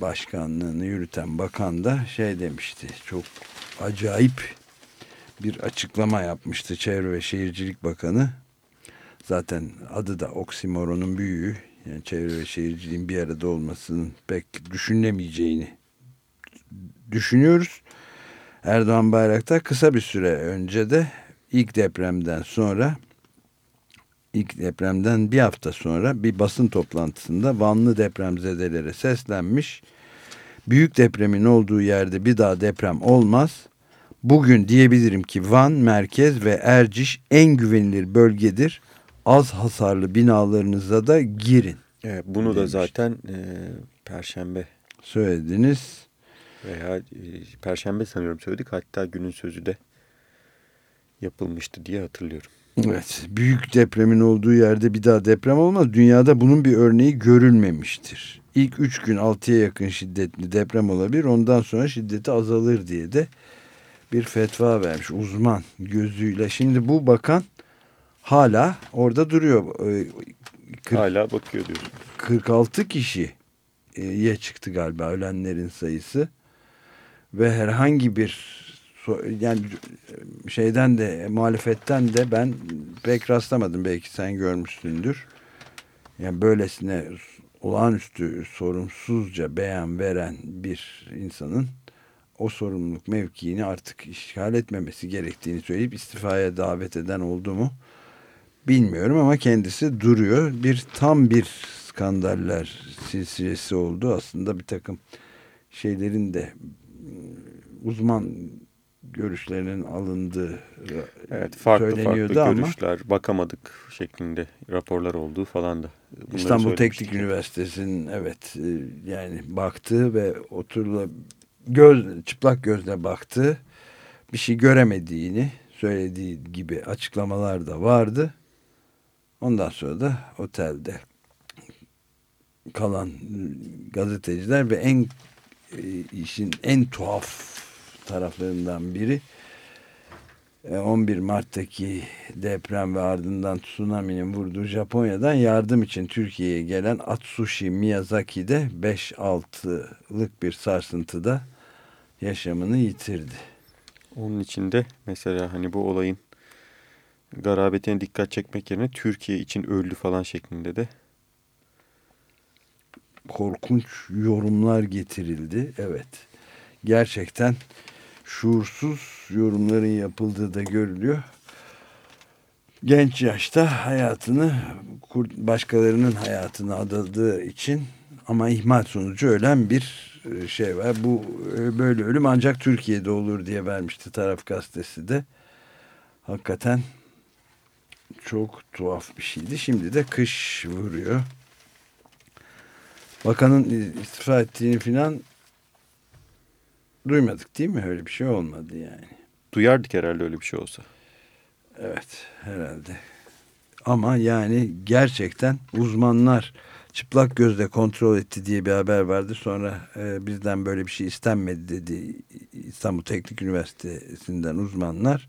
başkanlığını yürüten bakan da şey demişti çok acayip bir açıklama yapmıştı Çevre ve Şehircilik Bakanı zaten adı da oksimoronun büyüğü yani çevre ve şehirciliğin bir arada olmasının pek düşünülemeyeceğini düşünüyoruz. Erdoğan Bayraktar kısa bir süre önce de ilk depremden sonra ilk depremden bir hafta sonra bir basın toplantısında Vanlı depremzedelere seslenmiş. Büyük depremin olduğu yerde bir daha deprem olmaz. Bugün diyebilirim ki Van, Merkez ve Erciş en güvenilir bölgedir. Az hasarlı binalarınıza da girin. Evet, bunu da Demişti. zaten e, Perşembe Söylediniz. veya e, Perşembe sanıyorum söyledik. Hatta günün sözü de yapılmıştı diye hatırlıyorum. Evet, büyük depremin olduğu yerde bir daha deprem olmaz. Dünyada bunun bir örneği görülmemiştir. İlk üç gün 6'ya yakın şiddetli deprem olabilir. Ondan sonra şiddeti azalır diye de bir fetva vermiş uzman gözüyle. Şimdi bu bakan hala orada duruyor. Ee, kırk- Hala bakıyor diyorsun. 46 kişiye çıktı galiba ölenlerin sayısı ve herhangi bir yani şeyden de muhalefetten de ben pek rastlamadım belki sen görmüşsündür. Yani böylesine olağanüstü sorumsuzca beyan veren bir insanın o sorumluluk mevkiini artık işgal etmemesi gerektiğini söyleyip istifaya davet eden oldu mu bilmiyorum ama kendisi duruyor. Bir tam bir skandaller silsilesi oldu. Aslında bir takım şeylerin de mm, uzman görüşlerinin alındığı Evet farklı söyleniyordu farklı ama görüşler bakamadık şeklinde raporlar olduğu falan da. bunları İstanbul. Teknik Üniversitesi'nin evet e, yani baktığı ve oturula göz çıplak gözle baktığı bir şey göremediğini söylediği gibi açıklamalar da vardı. Ondan sonra da otelde kalan gazeteciler ve en e, işin en tuhaf taraflarından biri e, 11 Mart'taki deprem ve ardından tsunami'nin vurduğu Japonya'dan yardım için Türkiye'ye gelen Atsushi Miyazaki'de 5-6'lık bir sarsıntıda yaşamını yitirdi. Onun içinde mesela hani bu olayın garabetine dikkat çekmek yerine Türkiye için öldü falan şeklinde de korkunç yorumlar getirildi. Evet. Gerçekten şuursuz yorumların yapıldığı da görülüyor. Genç yaşta hayatını başkalarının hayatını adadığı için ama ihmal sonucu ölen bir e, şey var. Bu e, böyle ölüm ancak Türkiye'de olur diye vermişti taraf gazetesi de. Hakikaten çok tuhaf bir şeydi. Şimdi de kış vuruyor. Bakanın istifa ettiğini filan duymadık değil mi? Öyle bir şey olmadı yani. duyardık herhalde öyle bir şey olsa. Evet herhalde. Ama yani gerçekten uzmanlar çıplak gözle kontrol etti diye bir haber vardı. Sonra e, bizden böyle bir şey istenmedi dedi İstanbul Teknik Üniversitesi'nden uzmanlar.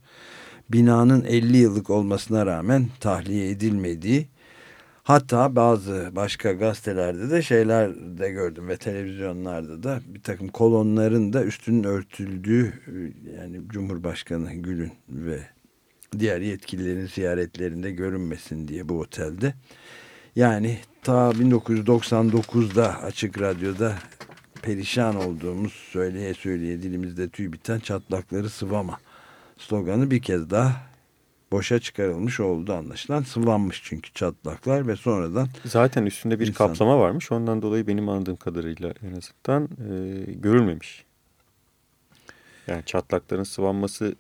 Binanın 50 yıllık olmasına rağmen tahliye edilmediği hatta bazı başka gazetelerde de şeyler de gördüm ve televizyonlarda da bir takım kolonların da üstünün örtüldüğü e, yani Cumhurbaşkanı Gül'ün ve diğer yetkililerin ziyaretlerinde görünmesin diye bu otelde. Yani ta 1999'da Açık Radyo'da perişan olduğumuz söyleye söyleye dilimizde tüy biten çatlakları sıvama sloganı bir kez daha boşa çıkarılmış oldu anlaşılan. Sıvanmış çünkü çatlaklar ve sonradan Zaten üstünde bir İnsan. kaplama varmış. Ondan dolayı benim anladığım kadarıyla en azından e, görülmemiş. Yani çatlakların sıvanması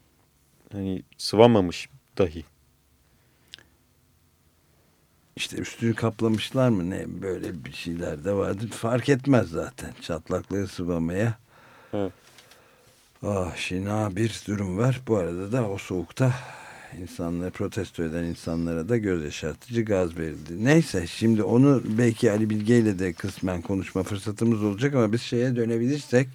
hani sıvamamış dahi. işte üstünü kaplamışlar mı ne böyle bir şeyler de vardı. Fark etmez zaten çatlakları sıvamaya. Evet. Ah şina bir durum var. Bu arada da o soğukta insanları protesto eden insanlara da göz yaşartıcı gaz verildi. Neyse şimdi onu belki Ali Bilge ile de kısmen konuşma fırsatımız olacak ama biz şeye dönebilirsek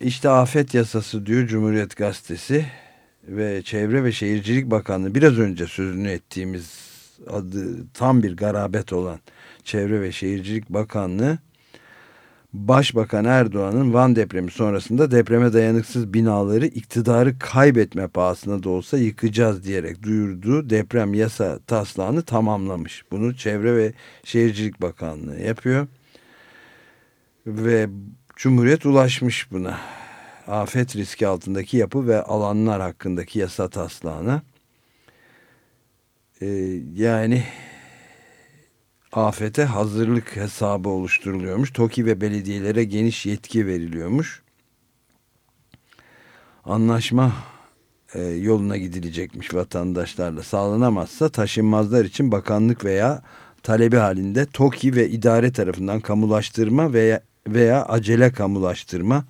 işte afet yasası diyor Cumhuriyet Gazetesi ve Çevre ve Şehircilik Bakanlığı biraz önce sözünü ettiğimiz adı tam bir garabet olan Çevre ve Şehircilik Bakanlığı Başbakan Erdoğan'ın Van depremi sonrasında depreme dayanıksız binaları iktidarı kaybetme pahasına da olsa yıkacağız diyerek duyurduğu deprem yasa taslağını tamamlamış. Bunu Çevre ve Şehircilik Bakanlığı yapıyor. Ve Cumhuriyet ulaşmış buna. Afet riski altındaki yapı ve alanlar hakkındaki yasa taslağına. Ee, yani afete hazırlık hesabı oluşturuluyormuş. TOKİ ve belediyelere geniş yetki veriliyormuş. Anlaşma e, yoluna gidilecekmiş vatandaşlarla. Sağlanamazsa taşınmazlar için bakanlık veya talebi halinde TOKİ ve idare tarafından kamulaştırma veya veya acele kamulaştırma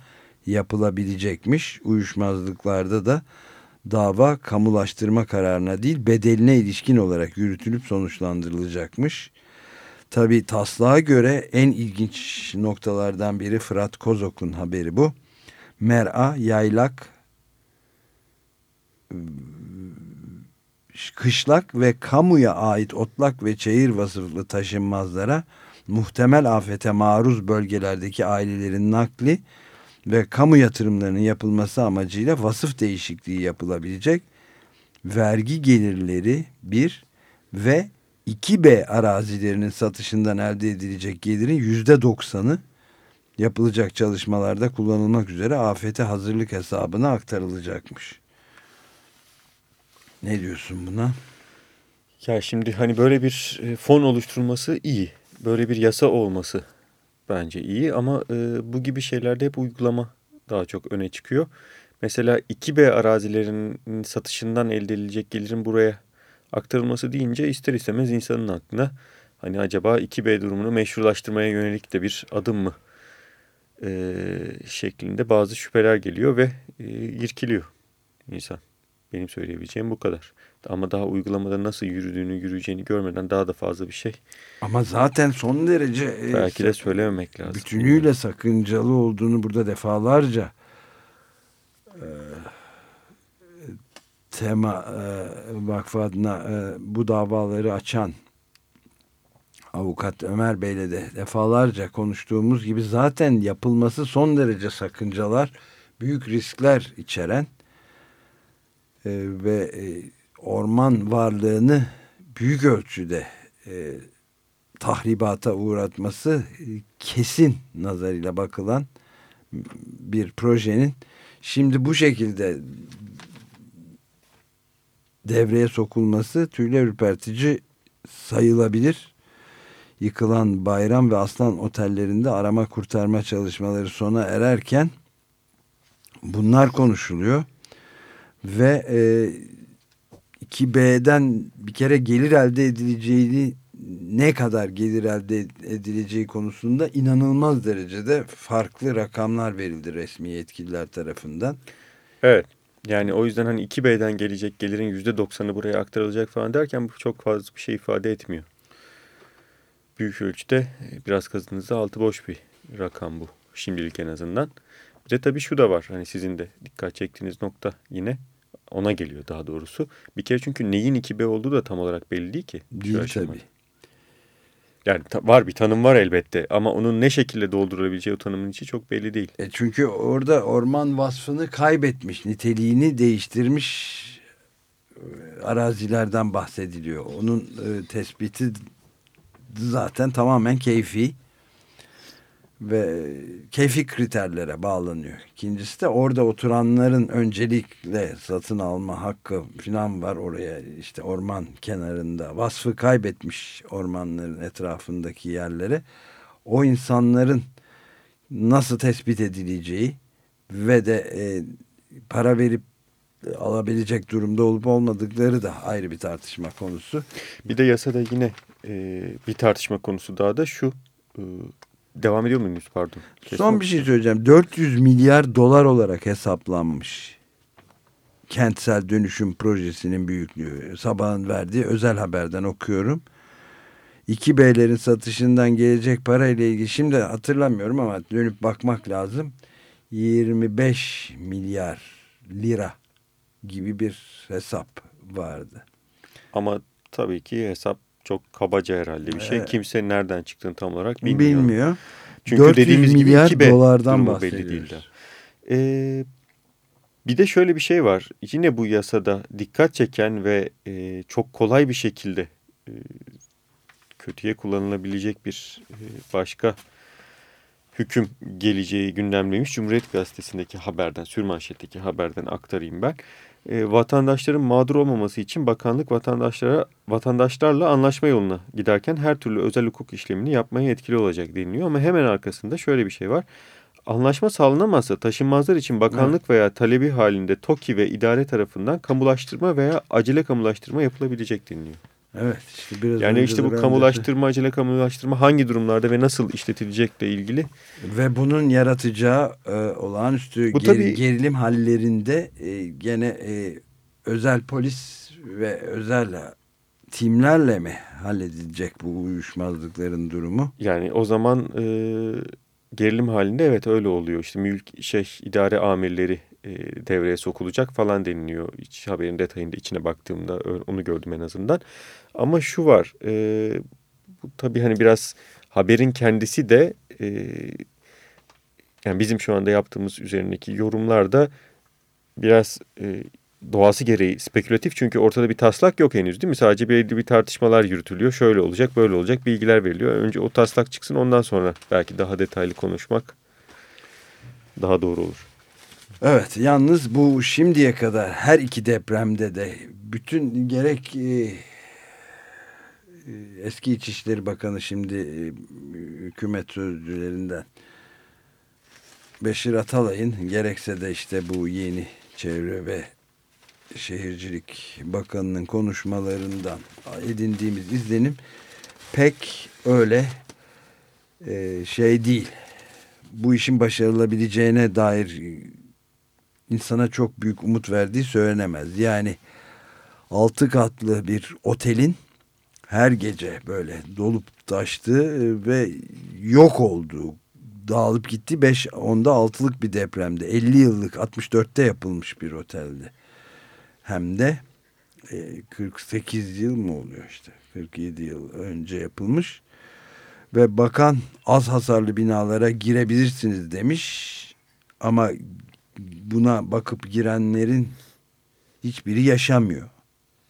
yapılabilecekmiş. Uyuşmazlıklarda da dava kamulaştırma kararına değil bedeline ilişkin olarak yürütülüp sonuçlandırılacakmış. Tabi taslağa göre en ilginç noktalardan biri Fırat Kozok'un haberi bu. Mer'a, yaylak, kışlak ve kamuya ait otlak ve çayır vasıflı taşınmazlara muhtemel afete maruz bölgelerdeki ailelerin nakli ve kamu yatırımlarının yapılması amacıyla vasıf değişikliği yapılabilecek vergi gelirleri bir ve 2B arazilerinin satışından elde edilecek gelirin yüzde doksanı yapılacak çalışmalarda kullanılmak üzere afete hazırlık hesabına aktarılacakmış. Ne diyorsun buna? Ya şimdi hani böyle bir e, fon oluşturulması iyi. Böyle bir yasa olması bence iyi ama e, bu gibi şeylerde hep uygulama daha çok öne çıkıyor. Mesela 2B arazilerinin satışından elde edilecek gelirin buraya aktarılması deyince ister istemez insanın aklına hani acaba 2B durumunu meşrulaştırmaya yönelik de bir adım mı e, şeklinde bazı şüpheler geliyor ve e, irkiliyor insan. Benim söyleyebileceğim bu kadar. Ama daha uygulamada nasıl yürüdüğünü, yürüyeceğini görmeden daha da fazla bir şey. Ama zaten son derece e, belki de söylememek lazım. Bütünüyle sakıncalı olduğunu burada defalarca e, tema e, vakfı adına e, bu davaları açan avukat Ömer Bey'le de defalarca konuştuğumuz gibi zaten yapılması son derece sakıncalar, büyük riskler içeren e, ve e, orman varlığını büyük ölçüde e, tahribata uğratması e, kesin nazarıyla bakılan bir projenin şimdi bu şekilde devreye sokulması tüyler ürpertici sayılabilir. Yıkılan Bayram ve Aslan otellerinde arama kurtarma çalışmaları sona ererken bunlar konuşuluyor ve e, 2B'den bir kere gelir elde edileceğini ne kadar gelir elde edileceği konusunda inanılmaz derecede farklı rakamlar verildi resmi yetkililer tarafından. Evet. Yani o yüzden hani 2B'den gelecek gelirin %90'ı buraya aktarılacak falan derken bu çok fazla bir şey ifade etmiyor. Büyük ölçüde e, biraz kazınızda altı boş bir rakam bu. Şimdilik en azından. Bir de tabii şu da var. Hani sizin de dikkat çektiğiniz nokta yine ona geliyor daha doğrusu. Bir kere çünkü neyin 2B olduğu da tam olarak belli değil ki. Değil tabii. Yani var bir tanım var elbette ama onun ne şekilde doldurulabileceği o tanımın içi çok belli değil. E çünkü orada orman vasfını kaybetmiş, niteliğini değiştirmiş e, arazilerden bahsediliyor. Onun e, tespiti zaten tamamen keyfi ve keyfi kriterlere bağlanıyor. İkincisi de orada oturanların öncelikle satın alma hakkı falan var oraya işte orman kenarında vasfı kaybetmiş ormanların etrafındaki yerlere o insanların nasıl tespit edileceği ve de e, para verip alabilecek durumda olup olmadıkları da ayrı bir tartışma konusu. Bir de yasada yine e, bir tartışma konusu daha da şu e, Devam ediyor muyuz pardon? Kesme Son bir şey söyleyeceğim. 400 milyar dolar olarak hesaplanmış. Kentsel dönüşüm projesinin büyüklüğü. Sabahın verdiği özel haberden okuyorum. 2B'lerin satışından gelecek parayla ilgili şimdi hatırlamıyorum ama dönüp bakmak lazım. 25 milyar lira gibi bir hesap vardı. Ama tabii ki hesap çok kabaca herhalde bir şey. Evet. Kimse nereden çıktığını tam olarak bilmiyor. Bilmiyor. Çünkü 400 dediğimiz gibi milyar 2B dolardan bahsediyoruz. belli değil de. Ee, bir de şöyle bir şey var. Yine bu yasada dikkat çeken ve e, çok kolay bir şekilde e, kötüye kullanılabilecek bir e, başka hüküm geleceği gündemlemiş. Cumhuriyet Gazetesi'ndeki haberden, sürmanşetteki haberden aktarayım ben. E, vatandaşların mağdur olmaması için bakanlık vatandaşlara vatandaşlarla anlaşma yoluna giderken her türlü özel hukuk işlemini yapmaya etkili olacak deniliyor. Ama hemen arkasında şöyle bir şey var. Anlaşma sağlanamazsa taşınmazlar için bakanlık veya talebi halinde TOKİ ve idare tarafından kamulaştırma veya acele kamulaştırma yapılabilecek deniliyor. Evet işte biraz Yani işte bu ben de- kamulaştırma, acele kamulaştırma hangi durumlarda ve nasıl işletilecekle ilgili Ve bunun yaratacağı e, olağanüstü Bu ger- tabii- gerilim hallerinde e, gene e, özel polis ve özel timlerle mi halledilecek bu uyuşmazlıkların durumu? Yani o zaman e, gerilim halinde evet öyle oluyor. İşte mülk şey idare amirleri e, devreye sokulacak falan deniliyor. İç haberin detayında içine baktığımda onu gördüm en azından. Ama şu var. E, bu tabii hani biraz haberin kendisi de e, yani bizim şu anda yaptığımız üzerindeki yorumlarda biraz e, doğası gereği spekülatif çünkü ortada bir taslak yok henüz değil mi? Sadece belli bir tartışmalar yürütülüyor. Şöyle olacak, böyle olacak bilgiler veriliyor. Önce o taslak çıksın ondan sonra belki daha detaylı konuşmak daha doğru olur. Evet yalnız bu şimdiye kadar her iki depremde de bütün gerek e, e, eski İçişleri Bakanı şimdi e, hükümet sözcülerinden Beşir Atalay'ın gerekse de işte bu yeni çevre ve şehircilik bakanının konuşmalarından edindiğimiz izlenim pek öyle e, şey değil. Bu işin başarılabileceğine dair insana çok büyük umut verdiği söylenemez. Yani altı katlı bir otelin her gece böyle dolup taştığı ve yok olduğu dağılıp gitti. 5 onda altılık bir depremde 50 yıllık 64'te yapılmış bir otelde. Hem de e, 48 yıl mı oluyor işte 47 yıl önce yapılmış ve bakan az hasarlı binalara girebilirsiniz demiş ama buna bakıp girenlerin hiçbiri yaşamıyor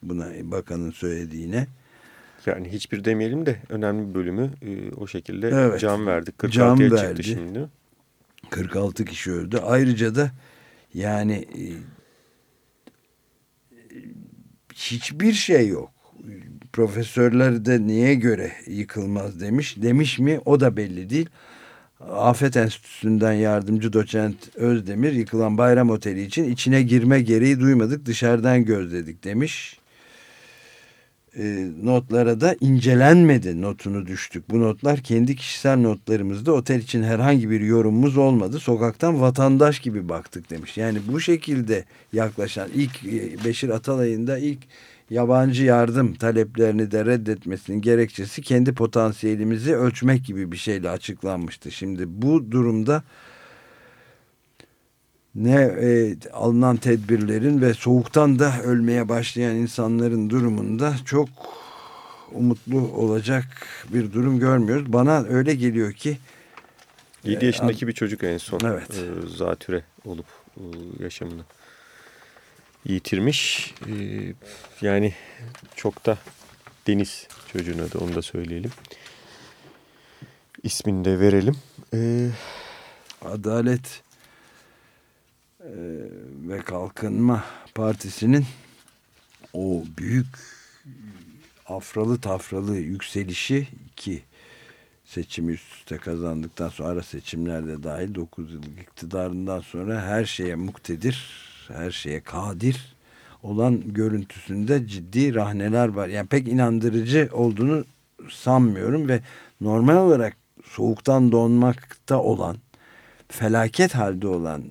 buna bakanın söylediğine. Yani hiçbir demeyelim de önemli bir bölümü e, o şekilde Evet, can verdik. can 46'ya verdi. çıktı şimdi. 46 kişi öldü. Ayrıca da yani e, hiçbir şey yok. Profesörler de niye göre yıkılmaz demiş. Demiş mi o da belli değil. Afet Enstitüsü'nden yardımcı doçent Özdemir yıkılan bayram oteli için içine girme gereği duymadık dışarıdan gözledik demiş. E, notlara da incelenmedi notunu düştük. Bu notlar kendi kişisel notlarımızda otel için herhangi bir yorumumuz olmadı. Sokaktan vatandaş gibi baktık demiş. Yani bu şekilde yaklaşan ilk e, Beşir Atalay'ın da ilk yabancı yardım taleplerini de reddetmesinin gerekçesi kendi potansiyelimizi ölçmek gibi bir şeyle açıklanmıştı. Şimdi bu durumda ne e, alınan tedbirlerin ve soğuktan da ölmeye başlayan insanların durumunda çok umutlu olacak bir durum görmüyoruz. Bana öyle geliyor ki 7 Ee, yaşındaki bir çocuk en son Evet. e, zatüre olup e, yaşamını yitirmiş. E, yani çok da Deniz çocuğuna da onu da söyleyelim. İsmini de verelim. E, Adalet ve Kalkınma Partisi'nin o büyük afralı tafralı yükselişi ki seçimi üst üste kazandıktan sonra ara seçimlerde dahil 9 yıllık iktidarından sonra her şeye muktedir, her şeye kadir olan görüntüsünde ciddi rahneler var. Yani pek inandırıcı olduğunu sanmıyorum ve normal olarak soğuktan donmakta olan felaket halde olan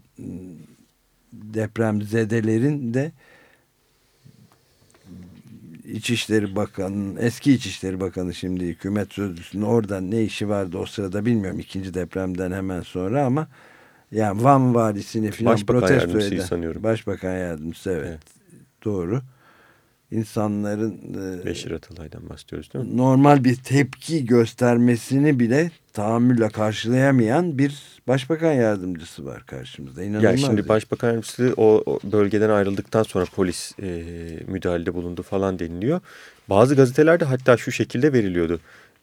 depremzedelerin de İçişleri Bakanı, eski İçişleri Bakanı şimdi hükümet sözcüsünün oradan ne işi vardı o sırada bilmiyorum ikinci depremden hemen sonra ama Yani Van Vadisi'ni falan Başbakan protesto eden. sanıyorum. Başbakan yardımcısı evet. Evet. Doğru. İnsanların e, Beşir Atalay'dan bahsediyoruz değil mi? normal bir tepki göstermesini bile tahammülle karşılayamayan bir başbakan yardımcısı var karşımızda. İnanılmaz. Ya şimdi yani. başbakan yardımcısı o, o bölgeden ayrıldıktan sonra polis e, müdahalede bulundu falan deniliyor. Bazı gazetelerde hatta şu şekilde veriliyordu.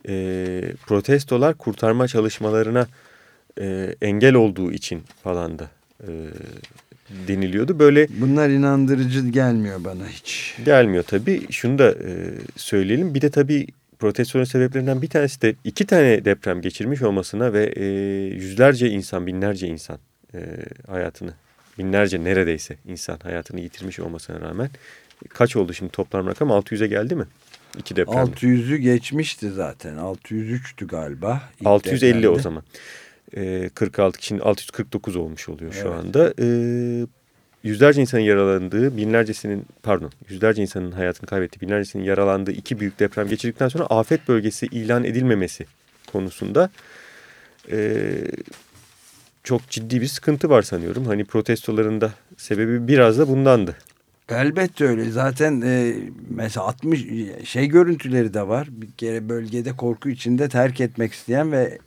E, protestolar kurtarma çalışmalarına e, engel olduğu için falan da e, deniliyordu. Böyle Bunlar inandırıcı gelmiyor bana hiç. gelmiyor tabii. Şunu da e, söyleyelim. Bir de tabii protestoların sebeplerinden bir tanesi de iki tane deprem geçirmiş olmasına ve e, yüzlerce insan, binlerce insan e, hayatını, binlerce neredeyse insan hayatını yitirmiş olmasına rağmen kaç oldu şimdi toplam rakam? 600'e geldi mi? İki deprem. 600'ü geçmişti zaten. 603'tü galiba. ilk 650 o depremde. zaman. E, 46 şimdi 649 olmuş oluyor şu Evet. anda. E, yüzlerce insanın yaralandığı, binlercesinin pardon, yüzlerce insanın hayatını kaybettiği, binlercesinin yaralandığı iki büyük deprem geçirdikten sonra afet bölgesi ilan edilmemesi konusunda e, çok ciddi bir sıkıntı var sanıyorum. Hani protestoların da sebebi biraz da bundandı. Elbette öyle. Zaten e, mesela 60 şey görüntüleri de var. Bir kere bölgede korku içinde terk etmek isteyen ve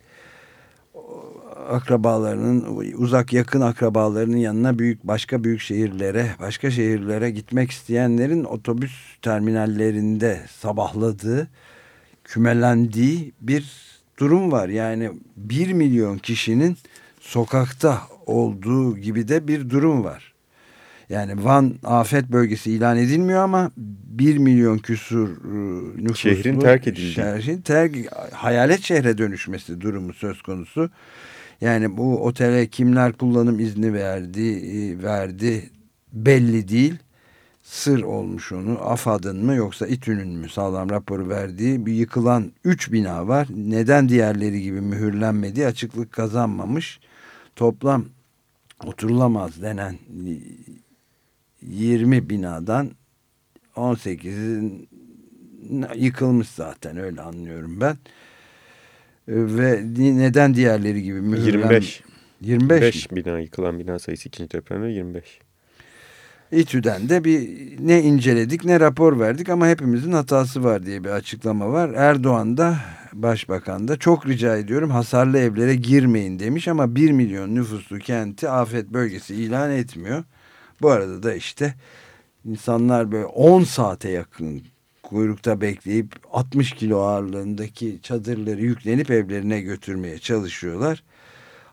akrabalarının uzak yakın akrabalarının yanına büyük başka büyük şehirlere, başka şehirlere gitmek isteyenlerin otobüs terminallerinde sabahladığı, kümelendiği bir durum var. Yani 1 milyon kişinin sokakta olduğu gibi de bir durum var. Yani Van afet bölgesi ilan edilmiyor ama 1 milyon küsur e, nüfuslu Şehrin terk edildiği. şehrin terk, hayalet şehre dönüşmesi durumu söz konusu. Yani bu otele kimler kullanım izni verdi, e, verdi belli değil. Sır olmuş onu. AFAD'ın mı yoksa İTÜ'nün mü sağlam raporu verdiği bir yıkılan 3 bina var. Neden diğerleri gibi mühürlenmediği açıklık kazanmamış. Toplam oturulamaz denen 20 binadan 18'in yıkılmış zaten öyle anlıyorum ben. Ee, Ve neden diğerleri gibi mühürlen... 25. 25 5 bina yıkılan bina sayısı ikinci depremde 25. İTÜ'den de bir ne inceledik ne rapor verdik ama hepimizin hatası var diye bir açıklama var. Erdoğan da başbakan da çok rica ediyorum hasarlı evlere girmeyin demiş ama 1 milyon nüfuslu kenti afet bölgesi ilan etmiyor. Bu arada da işte insanlar böyle 10 saate yakın kuyrukta bekleyip 60 kilo ağırlığındaki çadırları yüklenip evlerine götürmeye çalışıyorlar.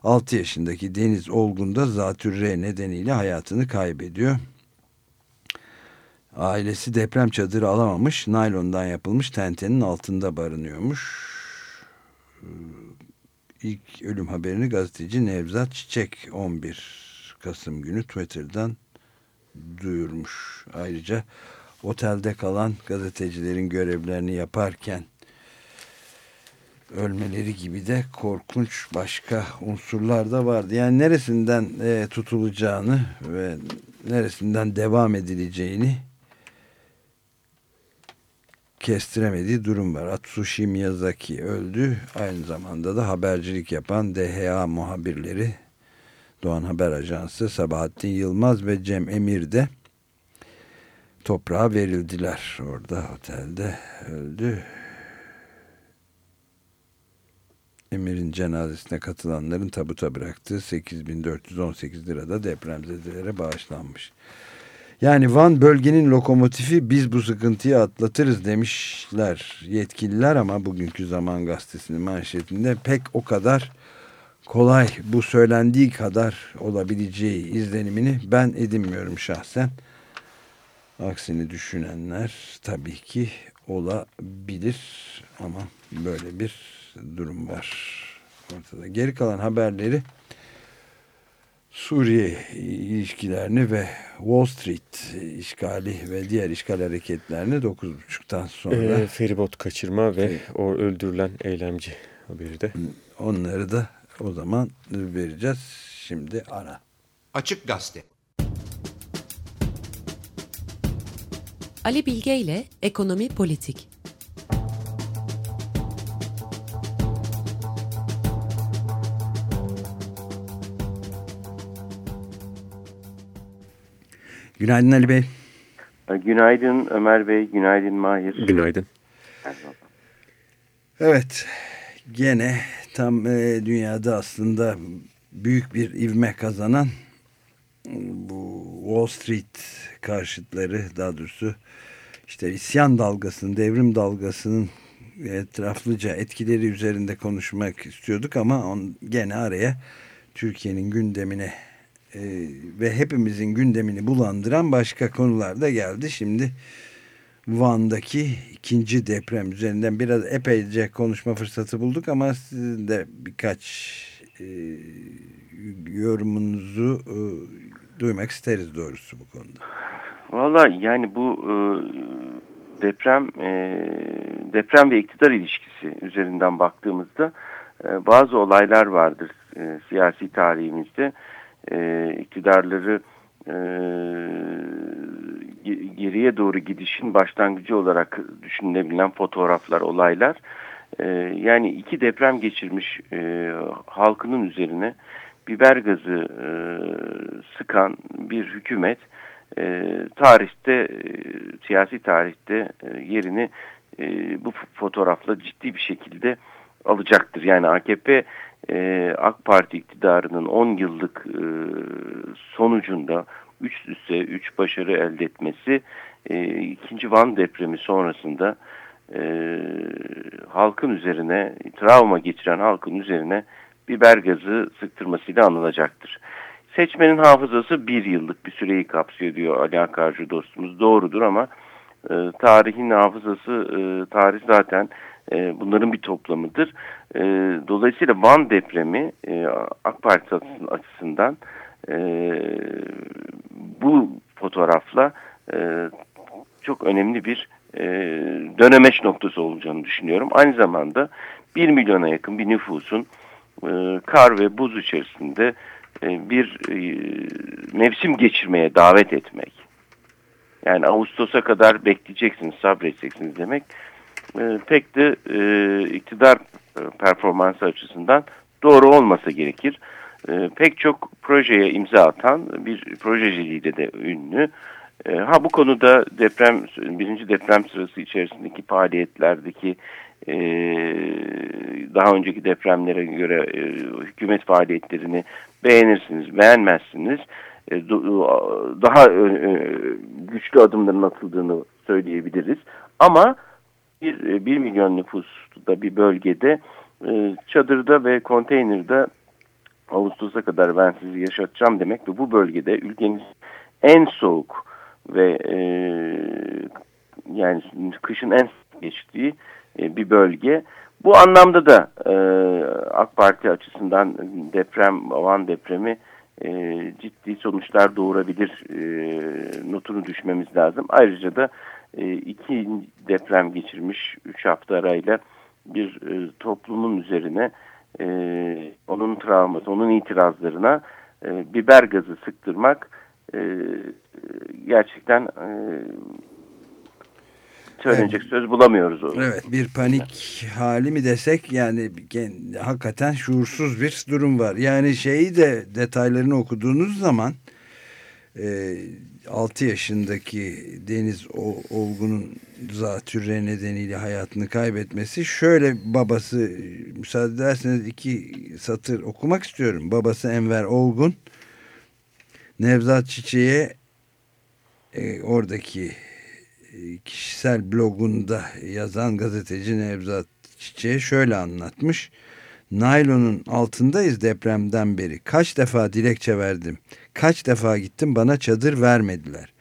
6 yaşındaki Deniz Olgun da zatürre nedeniyle hayatını kaybediyor. Ailesi deprem çadırı alamamış, naylondan yapılmış tentenin altında barınıyormuş. Ee, İlk ölüm haberini gazeteci Nevzat Çiçek 11 Kasım günü Twitter'dan duyurmuş. Ayrıca otelde kalan gazetecilerin görevlerini yaparken ölmeleri gibi de korkunç başka unsurlar da vardı. Yani neresinden e, tutulacağını ve neresinden devam edileceğini kestiremediği durum var. Atsushi Miyazaki öldü. Aynı zamanda da habercilik yapan DHA muhabirleri Doğan Haber Ajansı Sabahattin Yılmaz ve Cem Emir de toprağa verildiler. Orada otelde öldü. Emir'in cenazesine katılanların tabuta bıraktığı 8418 lirada depremzedelere bağışlanmış. Yani Van bölgenin lokomotifi biz bu sıkıntıyı atlatırız demişler yetkililer ama bugünkü Zaman Gazetesi'nin manşetinde pek o kadar kolay bu söylendiği kadar olabileceği izlenimini ben edinmiyorum şahsen. Aksini düşünenler tabii ki olabilir ama böyle bir durum var ortada. Geri kalan haberleri Suriye ilişkilerini ve Wall Street işgali ve diğer işgal hareketlerini 9.30'dan sonra Ee, feribot kaçırma ve o öldürülen eylemci haberi de. onları da o zaman vereceğiz. Şimdi ara. Açık Gazete. Ali Bilge ile Ekonomi Politik. Günaydın Ali Bey. E, günaydın Ömer Bey, günaydın Mahir. Günaydın. Evet, gene tam e, dünyada aslında büyük bir ivme kazanan bu Wall Street karşıtları daha doğrusu işte isyan dalgasının, devrim dalgasının etraflıca etkileri üzerinde konuşmak istiyorduk ama on, gene araya Türkiye'nin gündemine e, ve hepimizin gündemini bulandıran başka konular da geldi. Şimdi Van'daki ikinci deprem üzerinden biraz epeyce konuşma fırsatı bulduk ama sizin de birkaç e, yorumunuzu e, duymak isteriz doğrusu bu konuda. Valla yani bu e, deprem e, deprem ve iktidar ilişkisi üzerinden baktığımızda e, bazı olaylar vardır e, siyasi tarihimizde. E, iktidarları e, geriye doğru gidişin başlangıcı olarak düşünülebilen fotoğraflar, olaylar. E, yani iki deprem geçirmiş e, halkının üzerine biber gazı e, sıkan bir hükümet e, tarihte, e, siyasi tarihte e, yerini e, bu fotoğrafla ciddi bir şekilde alacaktır. Yani AKP e, AK Parti iktidarının 10 yıllık e, sonucunda üst üste 3 başarı elde etmesi e, ikinci Van depremi sonrasında e, halkın üzerine travma geçiren halkın üzerine biber gazı sıktırmasıyla anılacaktır. Seçmenin hafızası bir yıllık bir süreyi kapsıyor diyor Ali Akarcı dostumuz. Doğrudur ama e, tarihin hafızası, e, tarih zaten e, bunların bir toplamıdır. E, dolayısıyla Van depremi e, AK Parti açısından e, bu fotoğrafla e, çok önemli bir e, dönemeç noktası olacağını düşünüyorum. Aynı zamanda 1 milyona yakın bir nüfusun e, kar ve buz içerisinde e, bir e, mevsim geçirmeye davet etmek. Yani Ağustos'a kadar bekleyeceksiniz, sabredeceksiniz demek pek de iktidar performansı açısından doğru olmasa gerekir. Pek çok projeye imza atan bir projeciliğiyle de ünlü. E, ha bu konuda deprem birinci deprem sırası içerisindeki faaliyetlerdeki e, daha önceki depremlere göre e, hükümet faaliyetlerini beğenirsiniz, beğenmezsiniz. E, daha e, güçlü adımların atıldığını söyleyebiliriz. Ama bir, bir milyon nüfusta bir bölgede çadırda ve konteynerde Ağustos'a kadar ben sizi yaşatacağım demek ve bu bölgede ülkenin en soğuk ve e, yani kışın en geçtiği e, bir bölge. Bu anlamda da e, AK Parti açısından deprem, Van depremi e, ciddi sonuçlar doğurabilir e, notunu düşmemiz lazım. Ayrıca da e, iki deprem geçirmiş üç hafta arayla bir e, toplumun üzerine e, onun travması, onun itirazlarına e, biber gazı sıktırmak e, gerçekten e, söylenecek evet. söz bulamıyoruz. Onu. Evet bir panik hali mi desek yani hakikaten şuursuz bir durum var. Yani şeyi de detaylarını okuduğunuz zaman e, 6 yaşındaki Deniz Olgun'un zatürre nedeniyle hayatını kaybetmesi şöyle babası müsaade ederseniz iki satır okumak istiyorum. Babası Enver Olgun Nevzat Çiçek'e e, oradaki kişisel blogunda yazan gazeteci Nevzat Çiçek'e şöyle anlatmış. Naylonun altındayız depremden beri. Kaç defa dilekçe verdim. Kaç defa gittim bana çadır vermediler.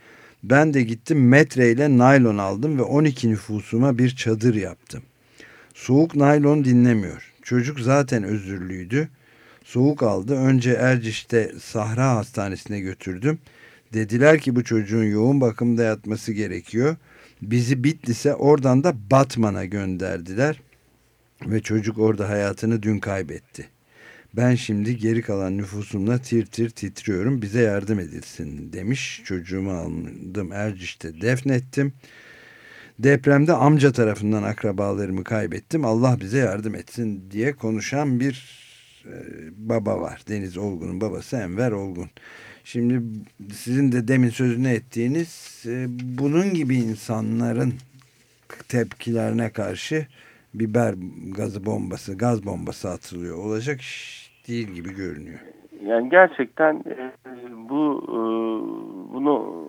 Ben de gittim metreyle naylon aldım ve 12 nüfusuma bir çadır yaptım. Soğuk naylon dinlemiyor. Çocuk zaten özürlüydü. Soğuk aldı. Önce Erciş'te Sahra Hastanesi'ne götürdüm. Dediler ki bu çocuğun yoğun bakımda yatması gerekiyor. Bizi Bitlis'e oradan da Batman'a gönderdiler. Ve çocuk orada hayatını dün kaybetti. Ben şimdi geri kalan nüfusumla tir tir titriyorum. Bize yardım edilsin demiş. Çocuğumu aldım Erciş'te defnettim. Depremde amca tarafından akrabalarımı kaybettim. Allah bize yardım etsin diye konuşan bir e, baba var. Deniz Olgun'un babası Enver Olgun. Şimdi sizin de demin sözünü ettiğiniz e, bunun gibi insanların tepkilerine karşı biber gazı bombası, gaz bombası atılıyor. Olacak değil gibi görünüyor. Yani gerçekten e, bu e, bunu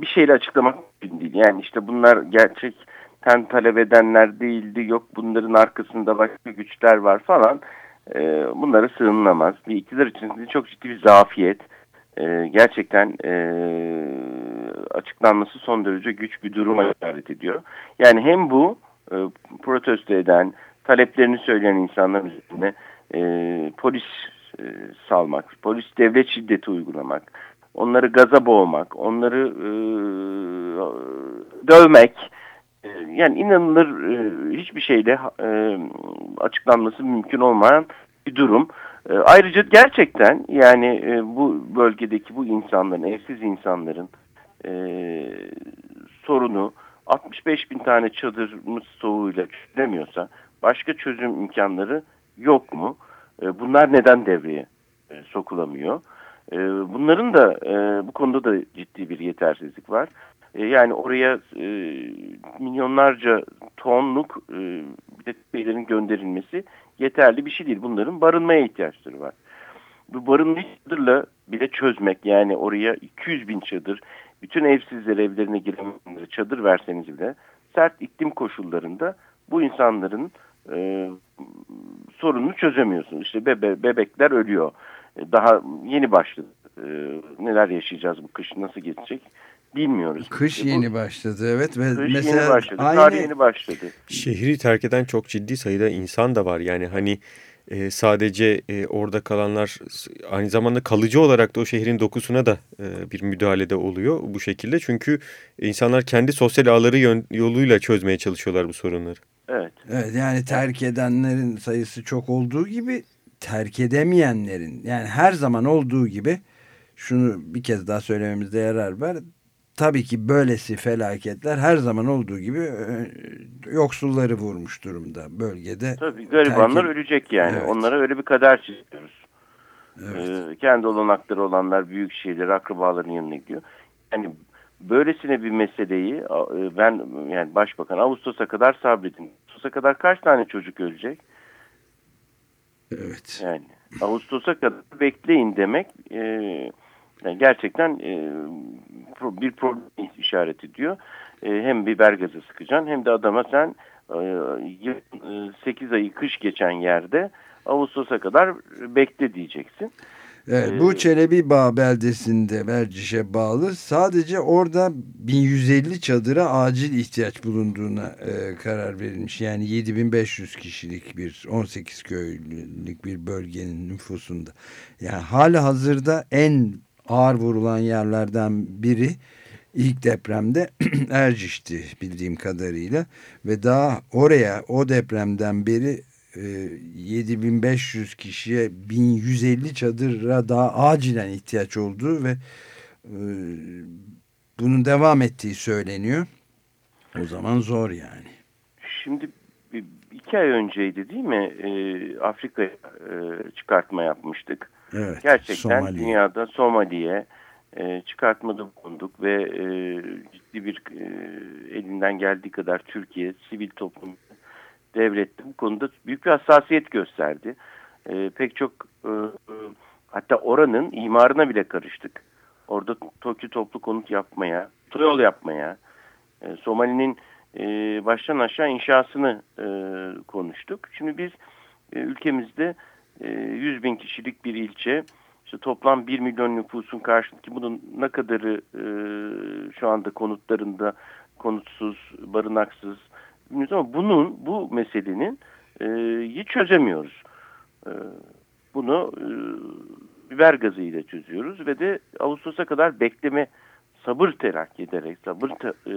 bir şeyle açıklamak mümkün değil. Yani işte bunlar gerçekten talep edenler değildi. Yok bunların arkasında başka güçler var falan. E, bunlara sığınılamaz. Bir iktidar içerisinde çok ciddi bir zafiyet. E, gerçekten e, açıklanması son derece güç bir duruma işaret ediyor. Yani hem bu e, protesto eden, taleplerini söyleyen insanların üzerine e, polis e, salmak, polis devlet şiddeti uygulamak, onları gaza boğmak, onları e, dövmek, yani inanılır e, hiçbir şeyle e, açıklanması mümkün olmayan bir durum. E, ayrıca gerçekten yani e, bu bölgedeki bu insanların, evsiz insanların sorunu 65 bin tane çadırımız soğuğuyla çözülemiyorsa başka çözüm imkanları yok mu? E, bunlar neden devreye sokulamıyor? Bunların da bu konuda da ciddi bir yetersizlik var. E, yani oraya e, milyonlarca tonluk e, şeylerin gönderilmesi yeterli bir şey değil. Bunların barınmaya ihtiyaçları var. Bu barınma çadırla bile çözmek yani oraya 200 bin çadır, bütün evsizler evlerine girenlere çadır verseniz bile sert iklim koşullarında bu insanların e, sorununu çözemiyorsunuz. İşte bebe, bebekler ölüyor. E, daha yeni başladı. E, neler yaşayacağız bu kış nasıl geçecek bilmiyoruz. Kış e, bu, yeni başladı evet. Ve kış mesela yeni başladı. aynı... Tarih yeni başladı. Şehri terk eden çok ciddi sayıda insan da var. Yani hani e, sadece e, orada kalanlar aynı zamanda kalıcı olarak da o şehrin dokusuna da e, bir müdahalede oluyor bu şekilde. Çünkü insanlar kendi sosyal ağları yön, yoluyla çözmeye çalışıyorlar bu sorunları. Evet. Evet yani terk edenlerin sayısı çok olduğu gibi terk edemeyenlerin yani her zaman olduğu gibi şunu bir kez daha söylememizde yarar var. Tabii ki böylesi felaketler her zaman olduğu gibi e, yoksulları vurmuş durumda bölgede. Tabii garibanlar terk... ölecek yani. Evet. Onlara öyle bir kader çiziyoruz. Evet. Ee, kendi olanakları olanlar büyük şehirlere akrabaların yanına gidiyor. Yani böylesine bir meseleyi e, ben yani başbakan Ağustos'a kadar sabredin. Ağustos'a kadar kaç tane çocuk ölecek? Evet. Yani Ağustos'a kadar bekleyin demek e, yani gerçekten e, pro, bir problem işaret ediyor. E, hem biber gazı sıkacaksın hem de adama sen e, 8 ayı kış geçen yerde Ağustos'a kadar bekle diyeceksin. Evet, bu Çelebi Bağ beldesinde Berciş'e bağlı sadece orada 1150 çadıra acil ihtiyaç bulunduğuna e, karar verilmiş. Yani 7500 kişilik bir 18 köylülük bir bölgenin nüfusunda. Yani hala hazırda en ağır vurulan yerlerden biri ilk depremde Erciş'ti bildiğim kadarıyla. Ve daha oraya o depremden beri 7500 kişiye 1150 çadıra daha acilen ihtiyaç olduğu ve bunun devam ettiği söyleniyor. O zaman zor yani. Şimdi iki ay önceydi değil mi? E, Afrika'ya e, çıkartma yapmıştık. Evet. Gerçekten Somali. dünyada Somali'ye e, çıkartmada bulunduk ve e, ciddi bir e, elinden geldiği kadar Türkiye sivil toplum devlette bu konuda büyük bir hassasiyet gösterdi. E, pek çok e, hatta oranın imarına bile karıştık. Orada TOKİ toplu konut yapmaya, otoyol yapmaya, e, Somali'nin e, baştan aşağı inşasını e, konuştuk. Şimdi biz e, ülkemizde e, 100 bin kişilik bir ilçe, işte toplam 1 milyon nüfusun karşındaki bunun ne kadarı e, şu anda konutlarında konutsuz, barınaksız, bilmiyoruz ama bunun bu meselenin e, hiç çözemiyoruz. E, bunu e, biber gazıyla çözüyoruz ve de Ağustos'a kadar bekleme sabır terakki ederek, sabır te, e,